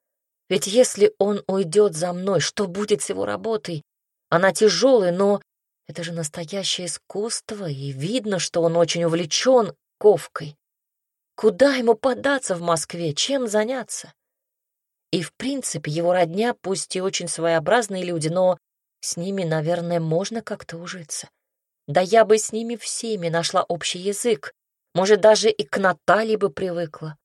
Ведь если он уйдет за мной, что будет с его работой? Она тяжелая, но это же настоящее искусство, и видно, что он очень увлечен ковкой. Куда ему податься в Москве, чем заняться? И, в принципе, его родня, пусть и очень своеобразные люди, но с ними, наверное, можно как-то ужиться. Да я бы с ними всеми нашла общий язык, может, даже и к Наталье бы привыкла.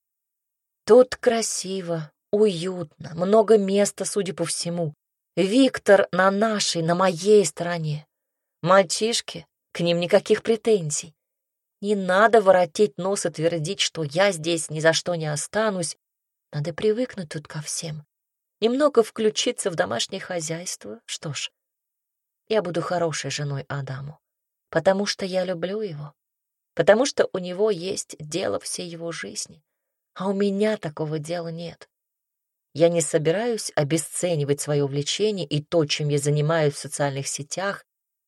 Тут красиво, уютно, много места, судя по всему. Виктор на нашей, на моей стороне. Мальчишки, к ним никаких претензий. Не надо воротить нос и твердить, что я здесь ни за что не останусь. Надо привыкнуть тут ко всем. Немного включиться в домашнее хозяйство. Что ж, я буду хорошей женой Адаму, потому что я люблю его, потому что у него есть дело всей его жизни, а у меня такого дела нет. Я не собираюсь обесценивать свое увлечение и то, чем я занимаюсь в социальных сетях,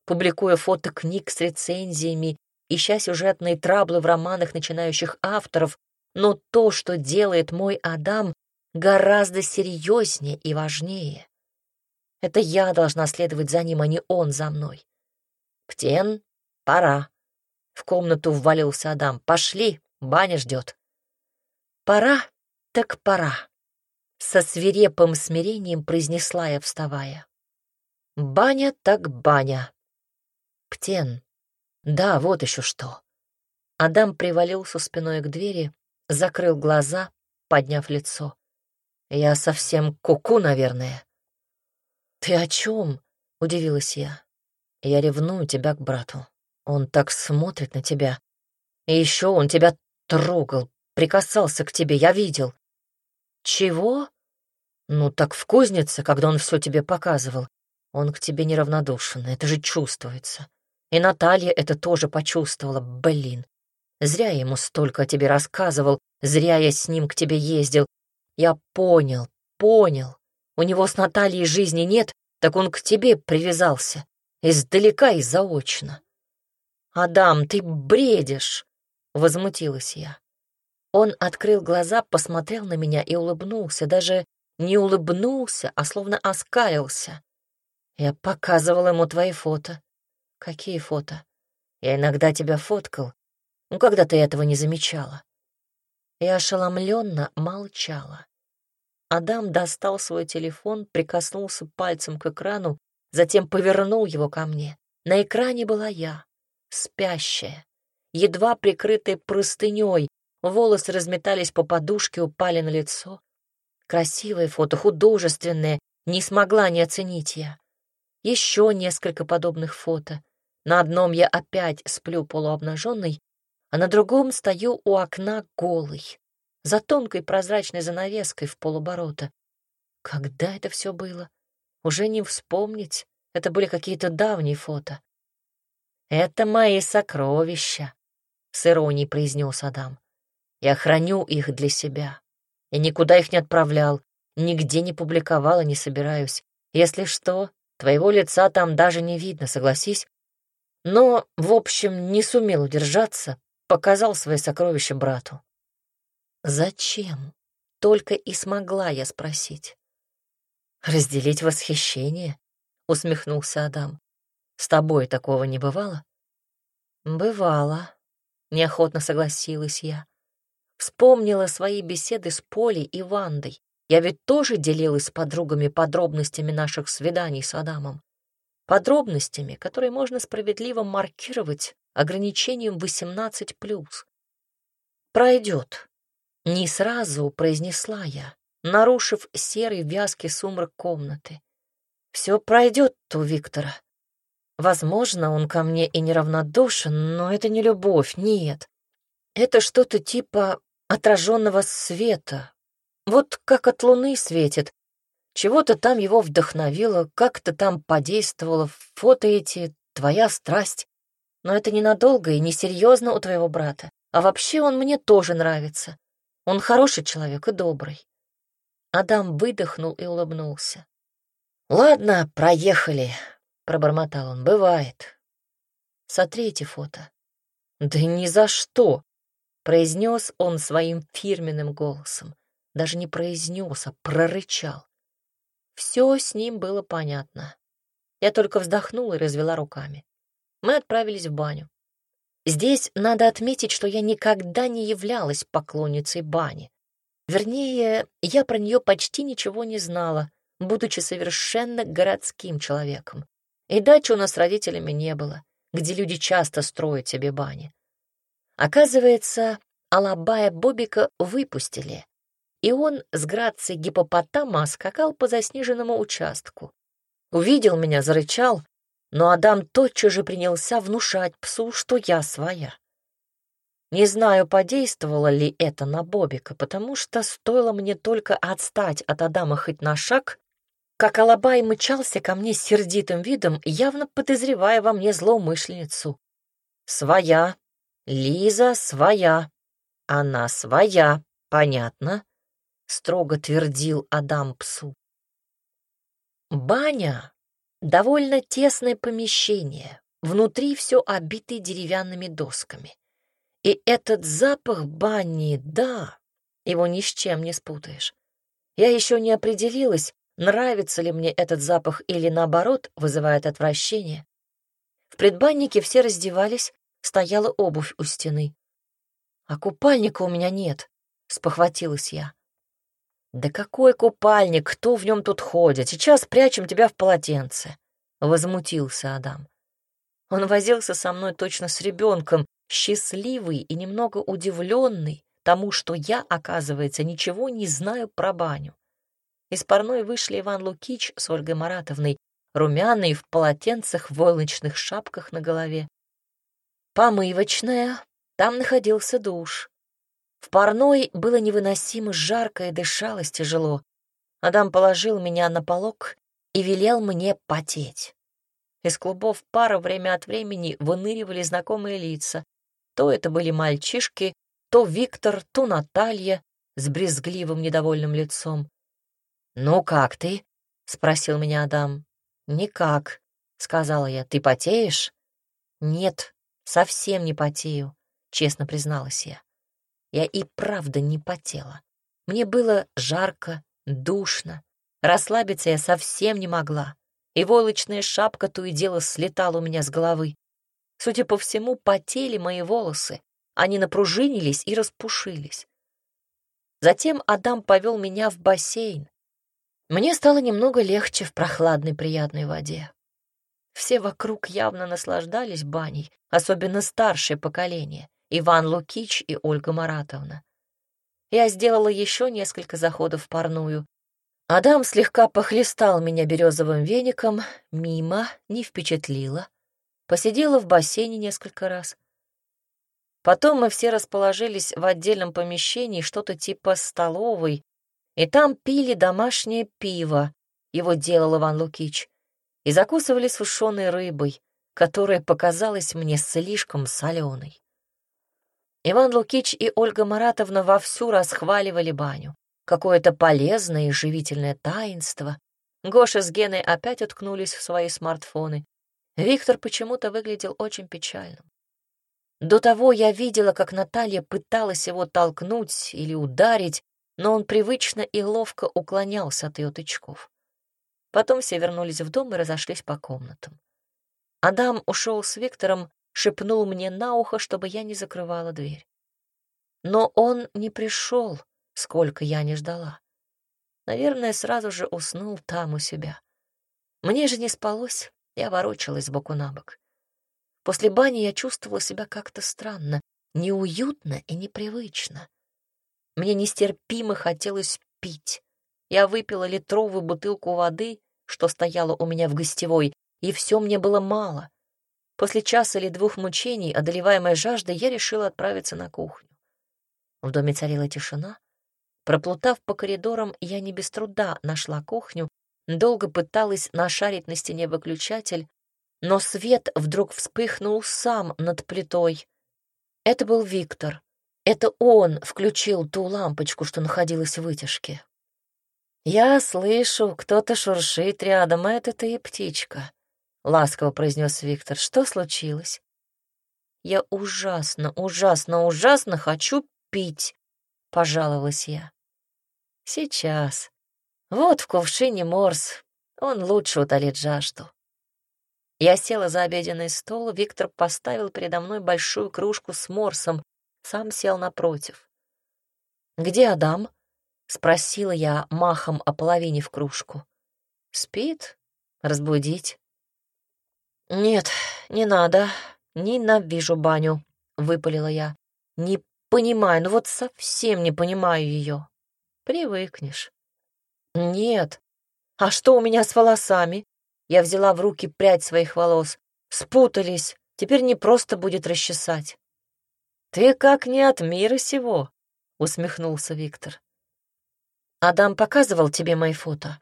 публикуя фото книг с рецензиями, ища сюжетные траблы в романах начинающих авторов, но то, что делает мой Адам, гораздо серьезнее и важнее. Это я должна следовать за ним, а не он за мной. «Птен, пора». В комнату ввалился Адам. «Пошли, баня ждет». «Пора, так пора», — со свирепым смирением произнесла я, вставая. «Баня так баня», Птен. Да, вот еще что. Адам привалился спиной к двери, закрыл глаза, подняв лицо. Я совсем куку, -ку, наверное. Ты о чем? удивилась я. Я ревную тебя к брату. Он так смотрит на тебя. И еще он тебя трогал, прикасался к тебе, я видел. Чего? Ну так в кузнице, когда он все тебе показывал. Он к тебе неравнодушен, это же чувствуется. И Наталья это тоже почувствовала. Блин, зря я ему столько о тебе рассказывал, зря я с ним к тебе ездил. Я понял, понял. У него с Натальей жизни нет, так он к тебе привязался. Издалека и заочно. «Адам, ты бредишь!» — возмутилась я. Он открыл глаза, посмотрел на меня и улыбнулся, даже не улыбнулся, а словно оскалился. Я показывал ему твои фото. Какие фото? Я иногда тебя фоткал. Ну, когда ты этого не замечала? Я ошеломленно молчала. Адам достал свой телефон, прикоснулся пальцем к экрану, затем повернул его ко мне. На экране была я, спящая, едва прикрытая простыней, волосы разметались по подушке, упали на лицо. Красивое фото, художественное, не смогла не оценить я. Еще несколько подобных фото. На одном я опять сплю полуобнаженный, а на другом стою у окна голый, за тонкой прозрачной занавеской в полоборота. Когда это все было? Уже не вспомнить. Это были какие-то давние фото. «Это мои сокровища», — с иронией произнес Адам. «Я храню их для себя. Я никуда их не отправлял, нигде не публиковал и не собираюсь. Если что, твоего лица там даже не видно, согласись. Но, в общем, не сумел удержаться, показал свои сокровища брату. «Зачем?» — только и смогла я спросить. «Разделить восхищение?» — усмехнулся Адам. «С тобой такого не бывало?» «Бывало», — неохотно согласилась я. Вспомнила свои беседы с Полей и Вандой. Я ведь тоже делилась с подругами подробностями наших свиданий с Адамом. Подробностями, которые можно справедливо маркировать ограничением 18+. «Пройдет», — не сразу произнесла я, нарушив серый вязкий сумрак комнаты. «Все пройдет у Виктора. Возможно, он ко мне и неравнодушен, но это не любовь, нет. Это что-то типа отраженного света. Вот как от луны светит. Чего-то там его вдохновило, как-то там подействовало. Фото эти, твоя страсть. Но это ненадолго и несерьезно у твоего брата. А вообще он мне тоже нравится. Он хороший человек и добрый. Адам выдохнул и улыбнулся. «Ладно, проехали», — пробормотал он. «Бывает». «Сотри эти фото». «Да ни за что», — произнес он своим фирменным голосом. Даже не произнес, а прорычал. Все с ним было понятно. Я только вздохнула и развела руками. Мы отправились в баню. Здесь надо отметить, что я никогда не являлась поклонницей бани. Вернее, я про нее почти ничего не знала, будучи совершенно городским человеком. И дачи у нас с родителями не было, где люди часто строят себе бани. Оказывается, Алабая Бобика выпустили, и он с грацией гипопотама скакал по заснеженному участку. Увидел меня, зарычал, но Адам тотчас же принялся внушать псу, что я своя. Не знаю, подействовало ли это на Бобика, потому что стоило мне только отстать от Адама хоть на шаг, как Алабай мычался ко мне с сердитым видом, явно подозревая во мне злоумышленницу. «Своя. Лиза своя. Она своя. Понятно?» — строго твердил Адам псу. Баня — довольно тесное помещение, внутри все обито деревянными досками. И этот запах бани, да, его ни с чем не спутаешь. Я еще не определилась, нравится ли мне этот запах или, наоборот, вызывает отвращение. В предбаннике все раздевались, стояла обувь у стены. «А купальника у меня нет», — спохватилась я. «Да какой купальник? Кто в нем тут ходит? Сейчас прячем тебя в полотенце», — возмутился Адам. Он возился со мной точно с ребенком, счастливый и немного удивленный тому, что я, оказывается, ничего не знаю про баню. Из парной вышли Иван Лукич с Ольгой Маратовной, румяные в полотенцах, в войлочных шапках на голове. Помывочная, там находился душ. В парной было невыносимо жарко и дышалось тяжело. Адам положил меня на полок и велел мне потеть. Из клубов пара время от времени выныривали знакомые лица. То это были мальчишки, то Виктор, то Наталья с брезгливым недовольным лицом. «Ну как ты?» — спросил меня Адам. «Никак», — сказала я. «Ты потеешь?» «Нет, совсем не потею», — честно призналась я. Я и правда не потела. Мне было жарко, душно. Расслабиться я совсем не могла. И волочная шапка то и дело слетала у меня с головы. Судя по всему, потели мои волосы. Они напружинились и распушились. Затем Адам повел меня в бассейн. Мне стало немного легче в прохладной приятной воде. Все вокруг явно наслаждались баней, особенно старшее поколение — Иван Лукич и Ольга Маратовна. Я сделала еще несколько заходов в парную, Адам слегка похлестал меня березовым веником, мимо, не впечатлила. Посидела в бассейне несколько раз. Потом мы все расположились в отдельном помещении, что-то типа столовой, и там пили домашнее пиво, его делал Иван Лукич, и закусывали сушеной рыбой, которая показалась мне слишком соленой. Иван Лукич и Ольга Маратовна вовсю расхваливали баню какое-то полезное и живительное таинство. Гоша с Геной опять уткнулись в свои смартфоны. Виктор почему-то выглядел очень печальным. До того я видела, как Наталья пыталась его толкнуть или ударить, но он привычно и ловко уклонялся от ее тычков. Потом все вернулись в дом и разошлись по комнатам. Адам ушел с Виктором, шепнул мне на ухо, чтобы я не закрывала дверь. Но он не пришел, сколько я не ждала. Наверное, сразу же уснул там у себя. Мне же не спалось, я ворочалась сбоку на бок. После бани я чувствовала себя как-то странно, неуютно и непривычно. Мне нестерпимо хотелось пить. Я выпила литровую бутылку воды, что стояла у меня в гостевой, и все мне было мало. После часа или двух мучений, одолеваемой жаждой, я решила отправиться на кухню. В доме царила тишина. Проплутав по коридорам, я не без труда нашла кухню, долго пыталась нашарить на стене выключатель, но свет вдруг вспыхнул сам над плитой. Это был Виктор. Это он включил ту лампочку, что находилась в вытяжке. «Я слышу, кто-то шуршит рядом, а это ты и птичка», — ласково произнес Виктор. «Что случилось?» «Я ужасно, ужасно, ужасно хочу пить», — пожаловалась я. «Сейчас. Вот в кувшине морс. Он лучше утолит жажду». Я села за обеденный стол, Виктор поставил передо мной большую кружку с морсом, сам сел напротив. «Где Адам?» — спросила я махом о половине в кружку. «Спит? Разбудить?» «Нет, не надо. Ненавижу баню», — выпалила я. «Не понимаю, ну вот совсем не понимаю ее. Привыкнешь». «Нет. А что у меня с волосами?» Я взяла в руки прядь своих волос. Спутались. Теперь не просто будет расчесать. «Ты как не от мира сего», — усмехнулся Виктор. «Адам показывал тебе мои фото?»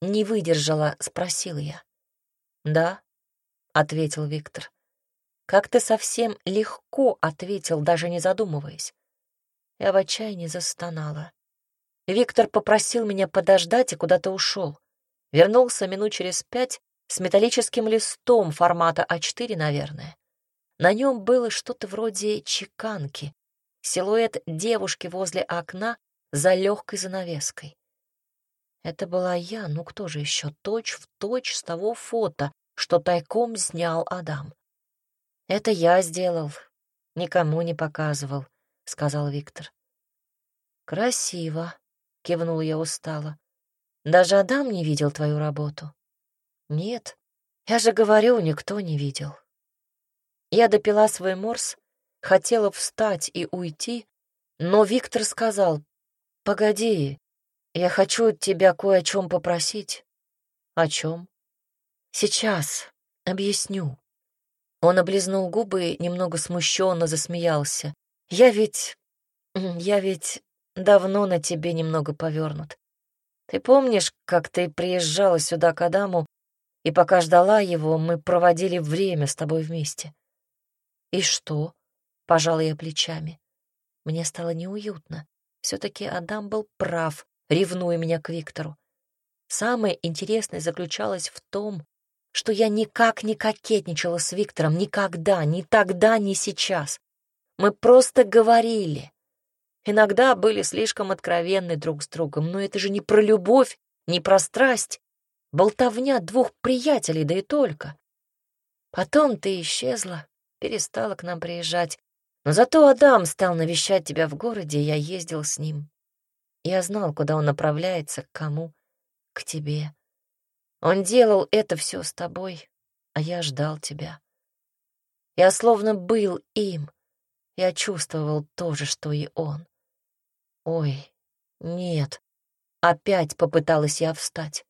Не выдержала, спросила я. «Да», — ответил Виктор. «Как ты совсем легко ответил, даже не задумываясь». Я в отчаянии застонала. Виктор попросил меня подождать и куда-то ушел. Вернулся минут через пять с металлическим листом формата А4, наверное. На нем было что-то вроде чеканки, силуэт девушки возле окна за легкой занавеской. Это была я, ну кто же еще, точь в точь с того фото, что тайком снял Адам. «Это я сделал, никому не показывал», — сказал Виктор. «Красиво», — кивнул я устало. Даже Адам не видел твою работу? Нет, я же говорю, никто не видел. Я допила свой морс, хотела встать и уйти, но Виктор сказал, «Погоди, я хочу тебя кое о чем попросить». «О чем?» «Сейчас, объясню». Он облизнул губы, немного смущенно засмеялся. «Я ведь... я ведь давно на тебе немного повернут. Ты помнишь, как ты приезжала сюда к Адаму, и пока ждала его, мы проводили время с тобой вместе? И что? Пожала я плечами. Мне стало неуютно. Все-таки Адам был прав, ревнуя меня к Виктору. Самое интересное заключалось в том, что я никак не кокетничала с Виктором, никогда, ни тогда, ни сейчас. Мы просто говорили. Иногда были слишком откровенны друг с другом, но это же не про любовь, не про страсть. Болтовня двух приятелей, да и только. Потом ты исчезла, перестала к нам приезжать. Но зато Адам стал навещать тебя в городе, и я ездил с ним. Я знал, куда он направляется, к кому, к тебе. Он делал это все с тобой, а я ждал тебя. Я словно был им. Я чувствовал то же, что и он. Ой, нет. Опять попыталась я встать.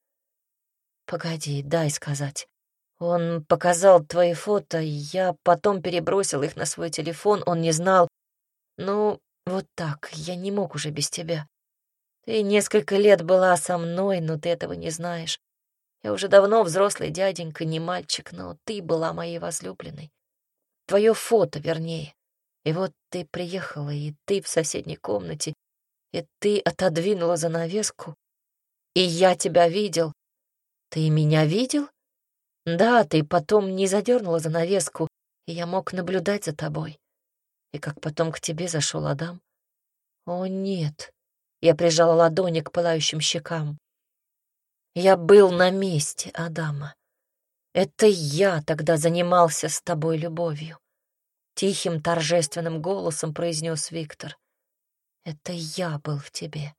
Погоди, дай сказать. Он показал твои фото, я потом перебросил их на свой телефон, он не знал. Ну, вот так, я не мог уже без тебя. Ты несколько лет была со мной, но ты этого не знаешь. Я уже давно взрослый дяденька, не мальчик, но ты была моей возлюбленной. Твое фото, вернее. И вот ты приехала, и ты в соседней комнате, и ты отодвинула занавеску, и я тебя видел. Ты меня видел? Да, ты потом не задернула занавеску, и я мог наблюдать за тобой. И как потом к тебе зашел Адам? О, нет. Я прижала ладони к пылающим щекам. Я был на месте Адама. Это я тогда занимался с тобой любовью. Тихим торжественным голосом произнес Виктор. Это я был в тебе.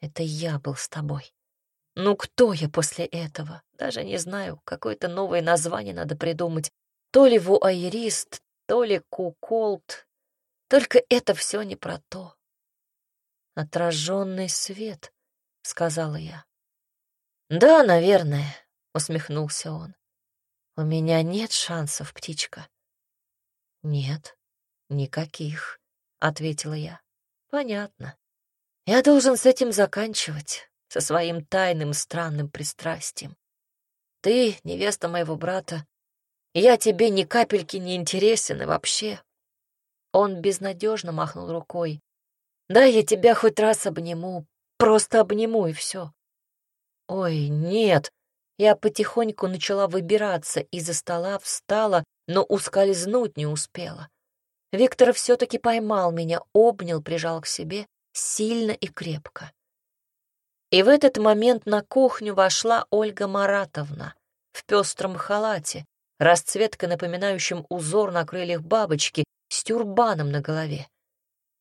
Это я был с тобой. Ну кто я после этого? Даже не знаю, какое-то новое название надо придумать. То ли вуайерист, то ли куколт. Только это все не про то. Отраженный свет, сказала я. Да, наверное, усмехнулся он. У меня нет шансов, птичка. Нет, никаких, ответила я. Понятно. Я должен с этим заканчивать, со своим тайным странным пристрастием. Ты невеста моего брата, я тебе ни капельки не интересен и вообще. Он безнадежно махнул рукой. Да, я тебя хоть раз обниму, просто обниму и все. Ой, нет, я потихоньку начала выбираться из-за стола, встала, но ускользнуть не успела. Виктор все-таки поймал меня, обнял, прижал к себе сильно и крепко. И в этот момент на кухню вошла Ольга Маратовна в пестром халате, расцветка, напоминающим узор на крыльях бабочки, с тюрбаном на голове.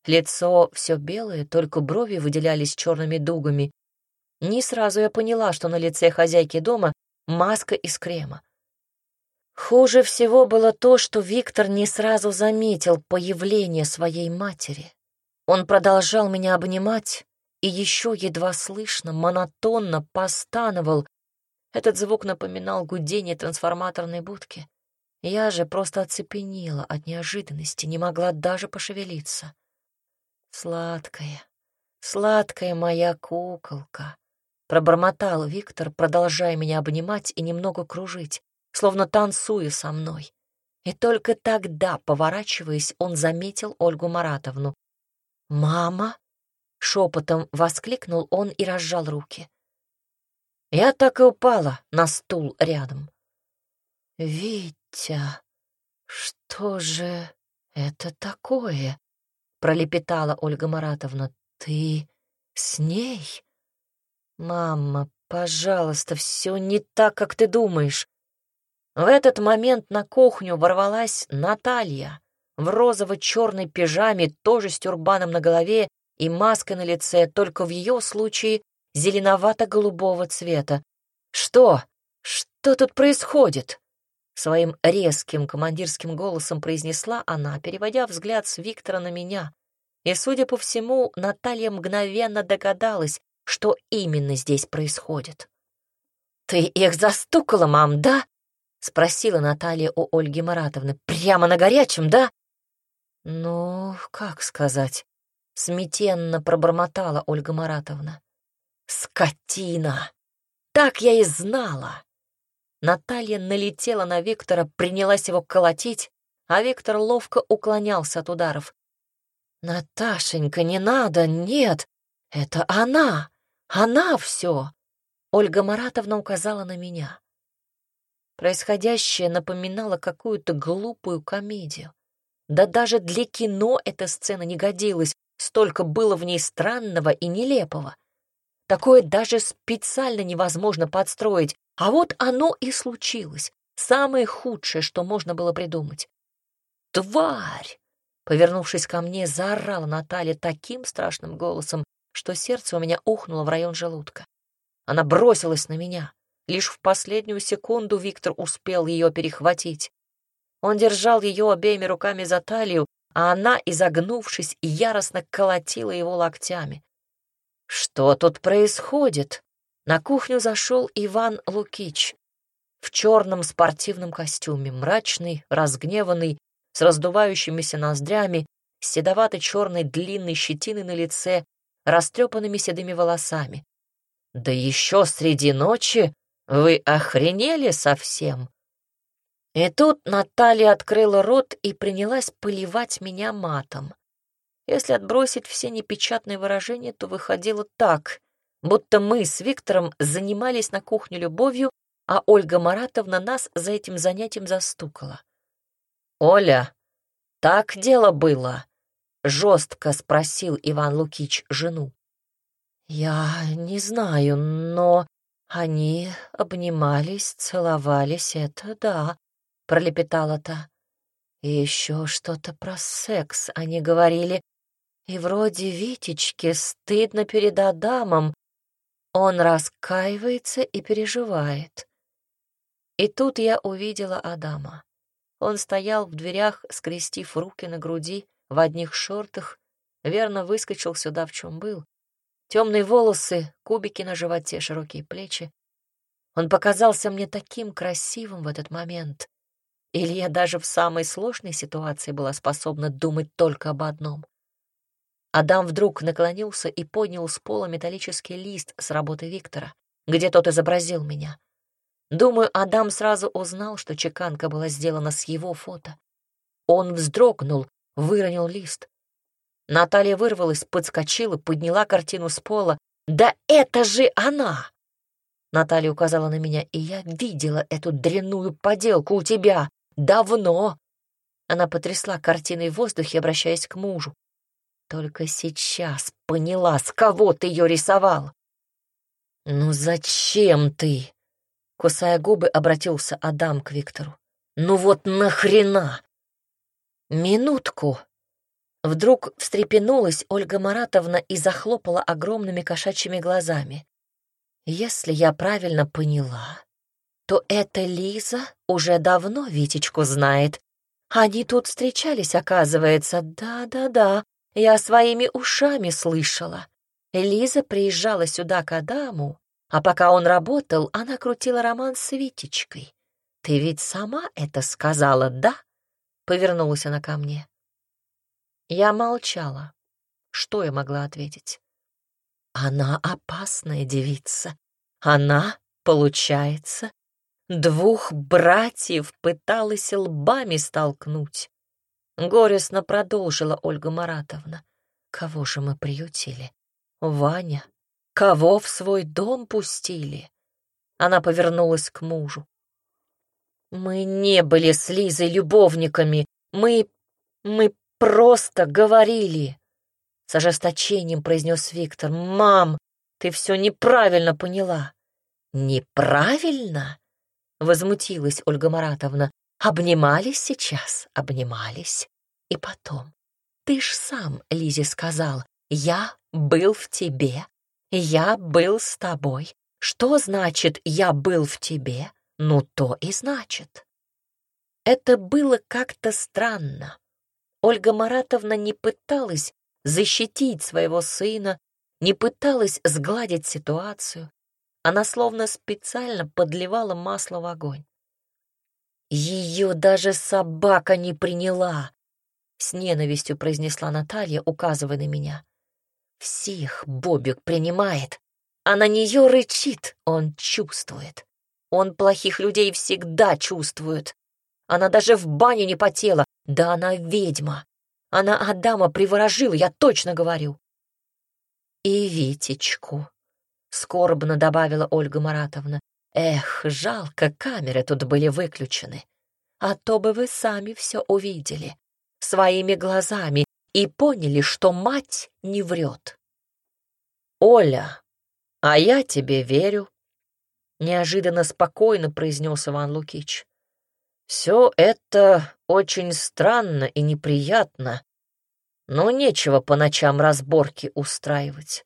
Лицо все белое, только брови выделялись черными дугами, не сразу я поняла, что на лице хозяйки дома маска из крема. Хуже всего было то, что Виктор не сразу заметил появление своей матери. Он продолжал меня обнимать и еще едва слышно, монотонно постановал. Этот звук напоминал гудение трансформаторной будки. Я же просто оцепенела от неожиданности, не могла даже пошевелиться. Сладкая, сладкая моя куколка. Пробормотал Виктор, продолжая меня обнимать и немного кружить, словно танцуя со мной. И только тогда, поворачиваясь, он заметил Ольгу Маратовну. «Мама!» — шепотом воскликнул он и разжал руки. Я так и упала на стул рядом. «Витя, что же это такое?» — пролепетала Ольга Маратовна. «Ты с ней?» «Мама, пожалуйста, все не так, как ты думаешь». В этот момент на кухню ворвалась Наталья в розово-черной пижаме, тоже с тюрбаном на голове и маской на лице, только в ее случае зеленовато-голубого цвета. «Что? Что тут происходит?» Своим резким командирским голосом произнесла она, переводя взгляд с Виктора на меня. И, судя по всему, Наталья мгновенно догадалась, что именно здесь происходит. «Ты их застукала, мам, да?» — спросила Наталья у Ольги Маратовны. «Прямо на горячем, да?» «Ну, как сказать?» — смятенно пробормотала Ольга Маратовна. «Скотина! Так я и знала!» Наталья налетела на Виктора, принялась его колотить, а Виктор ловко уклонялся от ударов. «Наташенька, не надо, нет, это она!» Она все. Ольга Маратовна указала на меня. Происходящее напоминало какую-то глупую комедию. Да даже для кино эта сцена не годилась, столько было в ней странного и нелепого. Такое даже специально невозможно подстроить, а вот оно и случилось. Самое худшее, что можно было придумать. «Тварь!» Повернувшись ко мне, заорала Наталья таким страшным голосом, что сердце у меня ухнуло в район желудка. Она бросилась на меня. Лишь в последнюю секунду Виктор успел ее перехватить. Он держал ее обеими руками за талию, а она, изогнувшись, яростно колотила его локтями. «Что тут происходит?» На кухню зашел Иван Лукич в черном спортивном костюме, мрачный, разгневанный, с раздувающимися ноздрями, с седоватой черной длинной щетиной на лице растрепанными седыми волосами. «Да еще среди ночи вы охренели совсем!» И тут Наталья открыла рот и принялась поливать меня матом. Если отбросить все непечатные выражения, то выходило так, будто мы с Виктором занимались на кухне любовью а Ольга Маратовна нас за этим занятием застукала. «Оля, так дело было?» — жестко спросил Иван Лукич жену. «Я не знаю, но они обнимались, целовались, это да», — пролепетала та. «И еще что-то про секс они говорили. И вроде Витечке стыдно перед Адамом. Он раскаивается и переживает. И тут я увидела Адама. Он стоял в дверях, скрестив руки на груди, в одних шортах, верно выскочил сюда, в чем был. Темные волосы, кубики на животе, широкие плечи. Он показался мне таким красивым в этот момент. Или я даже в самой сложной ситуации была способна думать только об одном. Адам вдруг наклонился и поднял с пола металлический лист с работы Виктора, где тот изобразил меня. Думаю, Адам сразу узнал, что чеканка была сделана с его фото. Он вздрогнул, выронил лист. Наталья вырвалась, подскочила, подняла картину с пола. «Да это же она!» Наталья указала на меня, и я видела эту дрянную поделку у тебя. Давно. Она потрясла картиной в воздухе, обращаясь к мужу. Только сейчас поняла, с кого ты ее рисовал. «Ну зачем ты?» Кусая губы, обратился Адам к Виктору. «Ну вот нахрена?» «Минутку!» Вдруг встрепенулась Ольга Маратовна и захлопала огромными кошачьими глазами. «Если я правильно поняла, то эта Лиза уже давно Витечку знает. Они тут встречались, оказывается. Да-да-да, я своими ушами слышала. Лиза приезжала сюда к Адаму, а пока он работал, она крутила роман с Витечкой. Ты ведь сама это сказала, да? Повернулась она ко мне. Я молчала. Что я могла ответить? Она опасная девица. Она, получается, двух братьев пыталась лбами столкнуть. Горестно продолжила Ольга Маратовна. Кого же мы приютили? Ваня, Кого в свой дом пустили? Она повернулась к мужу. Мы не были с Лизой любовниками. Мы... мы просто говорили. С ожесточением произнес Виктор. Мам, ты все неправильно поняла. Неправильно? Возмутилась Ольга Маратовна. Обнимались сейчас, обнимались. И потом. Ты ж сам, Лизе, сказал, я был в тебе, «Я был с тобой». Что значит «я был в тебе»? Ну, то и значит. Это было как-то странно. Ольга Маратовна не пыталась защитить своего сына, не пыталась сгладить ситуацию. Она словно специально подливала масло в огонь. «Ее даже собака не приняла!» — с ненавистью произнесла Наталья, указывая на меня. Всех Бобик принимает, а на нее рычит, он чувствует. Он плохих людей всегда чувствует. Она даже в баню не потела, да она ведьма. Она Адама приворожила, я точно говорю. И Витечку, — скорбно добавила Ольга Маратовна. Эх, жалко, камеры тут были выключены. А то бы вы сами все увидели. Своими глазами, и поняли, что мать не врет. «Оля, а я тебе верю», — неожиданно спокойно произнес Иван Лукич. «Все это очень странно и неприятно, но нечего по ночам разборки устраивать».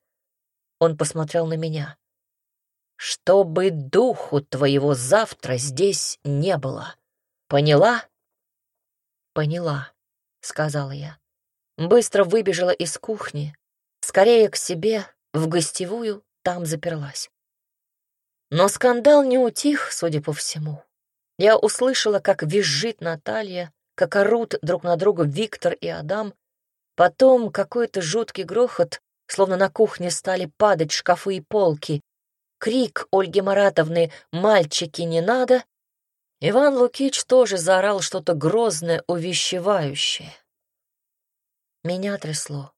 Он посмотрел на меня. «Чтобы духу твоего завтра здесь не было. Поняла?» «Поняла», — сказала я быстро выбежала из кухни, скорее к себе, в гостевую, там заперлась. Но скандал не утих, судя по всему. Я услышала, как визжит Наталья, как орут друг на друга Виктор и Адам. Потом какой-то жуткий грохот, словно на кухне стали падать шкафы и полки. Крик Ольги Маратовны «Мальчики, не надо!» Иван Лукич тоже заорал что-то грозное, увещевающее. Меня трясло.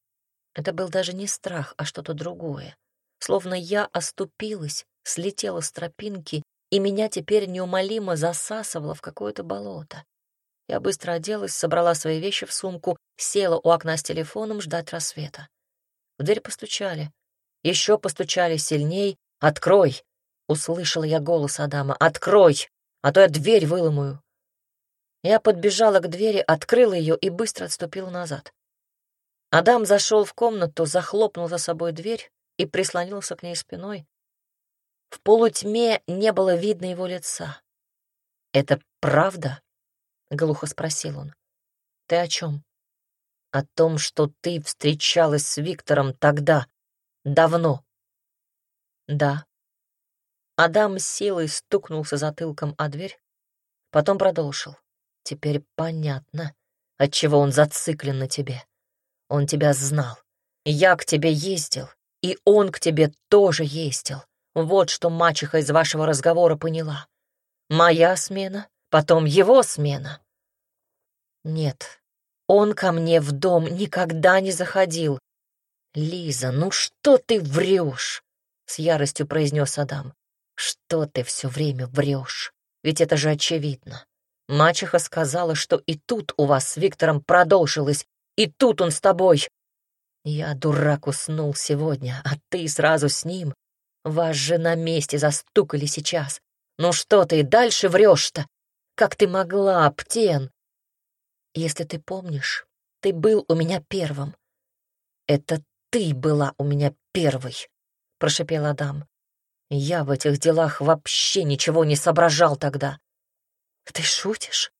Это был даже не страх, а что-то другое. Словно я оступилась, слетела с тропинки и меня теперь неумолимо засасывало в какое-то болото. Я быстро оделась, собрала свои вещи в сумку, села у окна с телефоном ждать рассвета. В дверь постучали. Еще постучали сильней. «Открой!» — услышала я голос Адама. «Открой, а то я дверь выломаю». Я подбежала к двери, открыла ее и быстро отступила назад. Адам зашел в комнату, захлопнул за собой дверь и прислонился к ней спиной. В полутьме не было видно его лица. «Это правда?» — глухо спросил он. «Ты о чем?» «О том, что ты встречалась с Виктором тогда, давно». «Да». Адам силой стукнулся затылком о дверь, потом продолжил. «Теперь понятно, отчего он зациклен на тебе. Он тебя знал. Я к тебе ездил, и он к тебе тоже ездил. Вот что мачеха из вашего разговора поняла. Моя смена, потом его смена. Нет, он ко мне в дом никогда не заходил. Лиза, ну что ты врешь? С яростью произнес Адам. Что ты все время врешь? Ведь это же очевидно. Мачеха сказала, что и тут у вас с Виктором продолжилось, и тут он с тобой. Я, дурак, уснул сегодня, а ты сразу с ним. Вас же на месте застукали сейчас. Ну что ты дальше врешь-то? Как ты могла, Птен? Если ты помнишь, ты был у меня первым. Это ты была у меня первой, прошепел Адам. Я в этих делах вообще ничего не соображал тогда. Ты шутишь?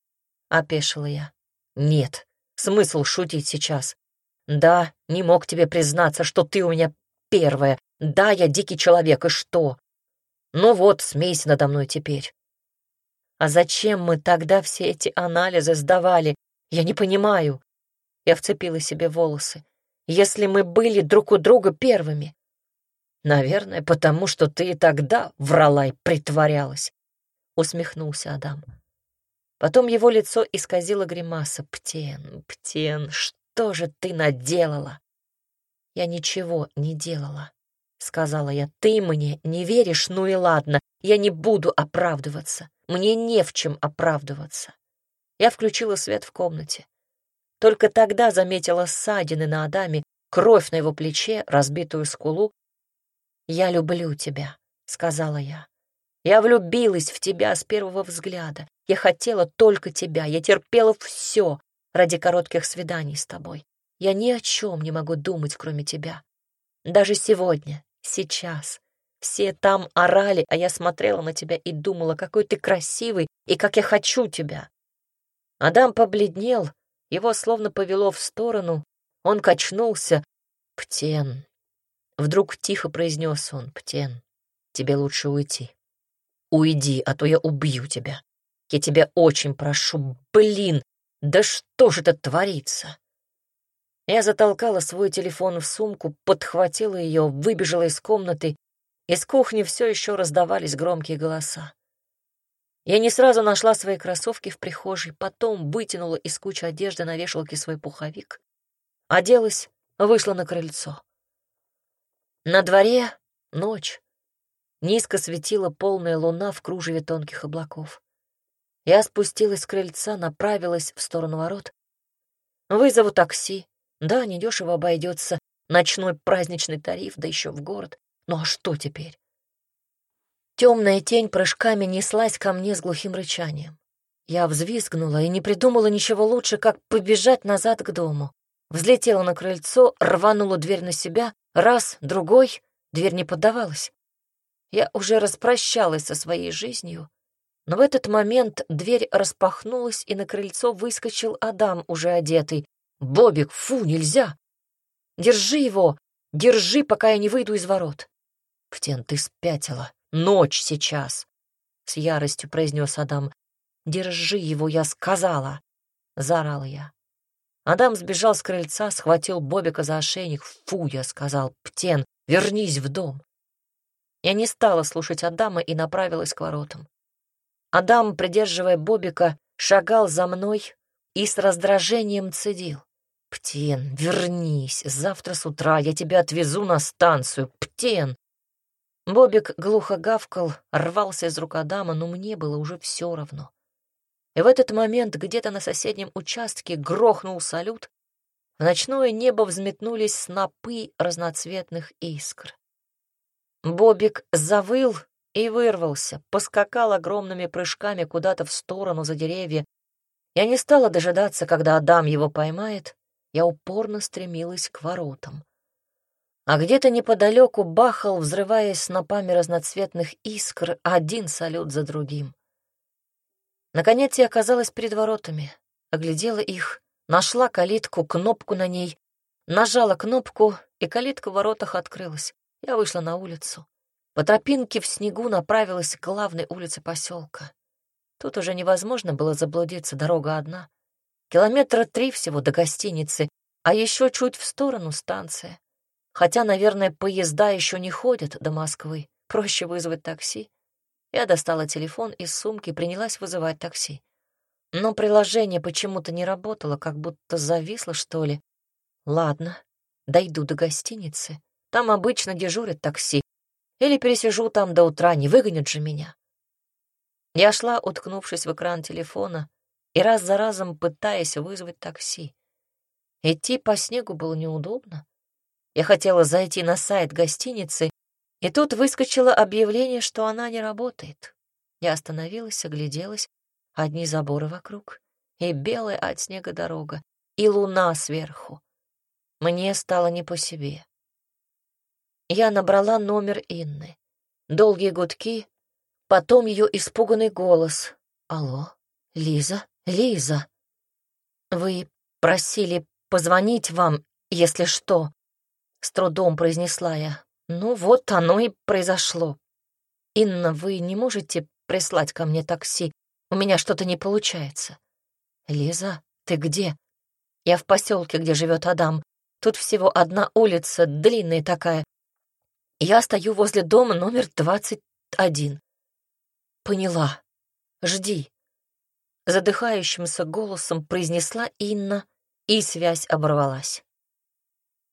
Опешила я. Нет, смысл шутить сейчас. Да, не мог тебе признаться, что ты у меня первая, да, я дикий человек, и что? Ну вот, смейся надо мной теперь. А зачем мы тогда все эти анализы сдавали? Я не понимаю. Я вцепила себе волосы. Если мы были друг у друга первыми. Наверное, потому что ты и тогда врала и притворялась. Усмехнулся Адам. Потом его лицо исказило гримаса. «Птен, Птен, что же ты наделала?» «Я ничего не делала. — сказала я, — «ты мне не веришь? Ну и ладно, я не буду оправдываться. Мне не в чем оправдываться». Я включила свет в комнате. Только тогда заметила ссадины на Адаме, кровь на его плече, разбитую скулу. «Я люблю тебя», — сказала я. «Я влюбилась в тебя с первого взгляда. Я хотела только тебя. Я терпела все ради коротких свиданий с тобой. Я ни о чем не могу думать, кроме тебя. Даже сегодня, Сейчас. Все там орали, а я смотрела на тебя и думала, какой ты красивый и как я хочу тебя. Адам побледнел, его словно повело в сторону, он качнулся. «Птен!» Вдруг тихо произнес он. «Птен, тебе лучше уйти. Уйди, а то я убью тебя. Я тебя очень прошу. Блин, да что же это творится?» Я затолкала свой телефон в сумку, подхватила ее, выбежала из комнаты. Из кухни все еще раздавались громкие голоса. Я не сразу нашла свои кроссовки в прихожей, потом вытянула из кучи одежды на вешалке свой пуховик, оделась, вышла на крыльцо. На дворе ночь. Низко светила полная луна в кружеве тонких облаков. Я спустилась с крыльца, направилась в сторону ворот. Вызову такси, да, недешево обойдется ночной праздничный тариф, да еще в город. Ну а что теперь? Темная тень прыжками неслась ко мне с глухим рычанием. Я взвизгнула и не придумала ничего лучше, как побежать назад к дому. Взлетела на крыльцо, рванула дверь на себя. Раз, другой, дверь не поддавалась. Я уже распрощалась со своей жизнью, но в этот момент дверь распахнулась, и на крыльцо выскочил Адам, уже одетый, «Бобик, фу, нельзя! Держи его! Держи, пока я не выйду из ворот!» «Птен, ты спятила! Ночь сейчас!» С яростью произнес Адам. «Держи его, я сказала!» Заорала я. Адам сбежал с крыльца, схватил Бобика за ошейник. «Фу!» — я сказал. «Птен, вернись в дом!» Я не стала слушать Адама и направилась к воротам. Адам, придерживая Бобика, шагал за мной и с раздражением цедил. «Птен, вернись, завтра с утра я тебя отвезу на станцию, Птен!» Бобик глухо гавкал, рвался из рук Адама, но мне было уже все равно. И в этот момент где-то на соседнем участке грохнул салют, в ночное небо взметнулись снопы разноцветных искр. Бобик завыл и вырвался, поскакал огромными прыжками куда-то в сторону за деревья. Я не стала дожидаться, когда Адам его поймает, я упорно стремилась к воротам. А где-то неподалеку бахал, взрываясь снопами разноцветных искр, один салют за другим. Наконец я оказалась перед воротами, оглядела их, нашла калитку, кнопку на ней, нажала кнопку, и калитка в воротах открылась. Я вышла на улицу. По тропинке в снегу направилась к главной улице поселка. Тут уже невозможно было заблудиться, дорога одна. Километра три всего до гостиницы, а еще чуть в сторону станция. Хотя, наверное, поезда еще не ходят до Москвы. Проще вызвать такси. Я достала телефон из сумки и принялась вызывать такси. Но приложение почему-то не работало, как будто зависло, что ли. Ладно, дойду до гостиницы. Там обычно дежурят такси. Или пересижу там до утра, не выгонят же меня. Я шла, уткнувшись в экран телефона, и раз за разом пытаясь вызвать такси. Идти по снегу было неудобно. Я хотела зайти на сайт гостиницы, и тут выскочило объявление, что она не работает. Я остановилась, огляделась. Одни заборы вокруг, и белая от снега дорога, и луна сверху. Мне стало не по себе. Я набрала номер Инны. Долгие гудки, потом ее испуганный голос. «Алло, Лиза?» «Лиза, вы просили позвонить вам, если что», — с трудом произнесла я. «Ну вот оно и произошло. Инна, вы не можете прислать ко мне такси? У меня что-то не получается». «Лиза, ты где?» «Я в поселке, где живет Адам. Тут всего одна улица, длинная такая. Я стою возле дома номер двадцать один». «Поняла. Жди» задыхающимся голосом произнесла Инна, и связь оборвалась.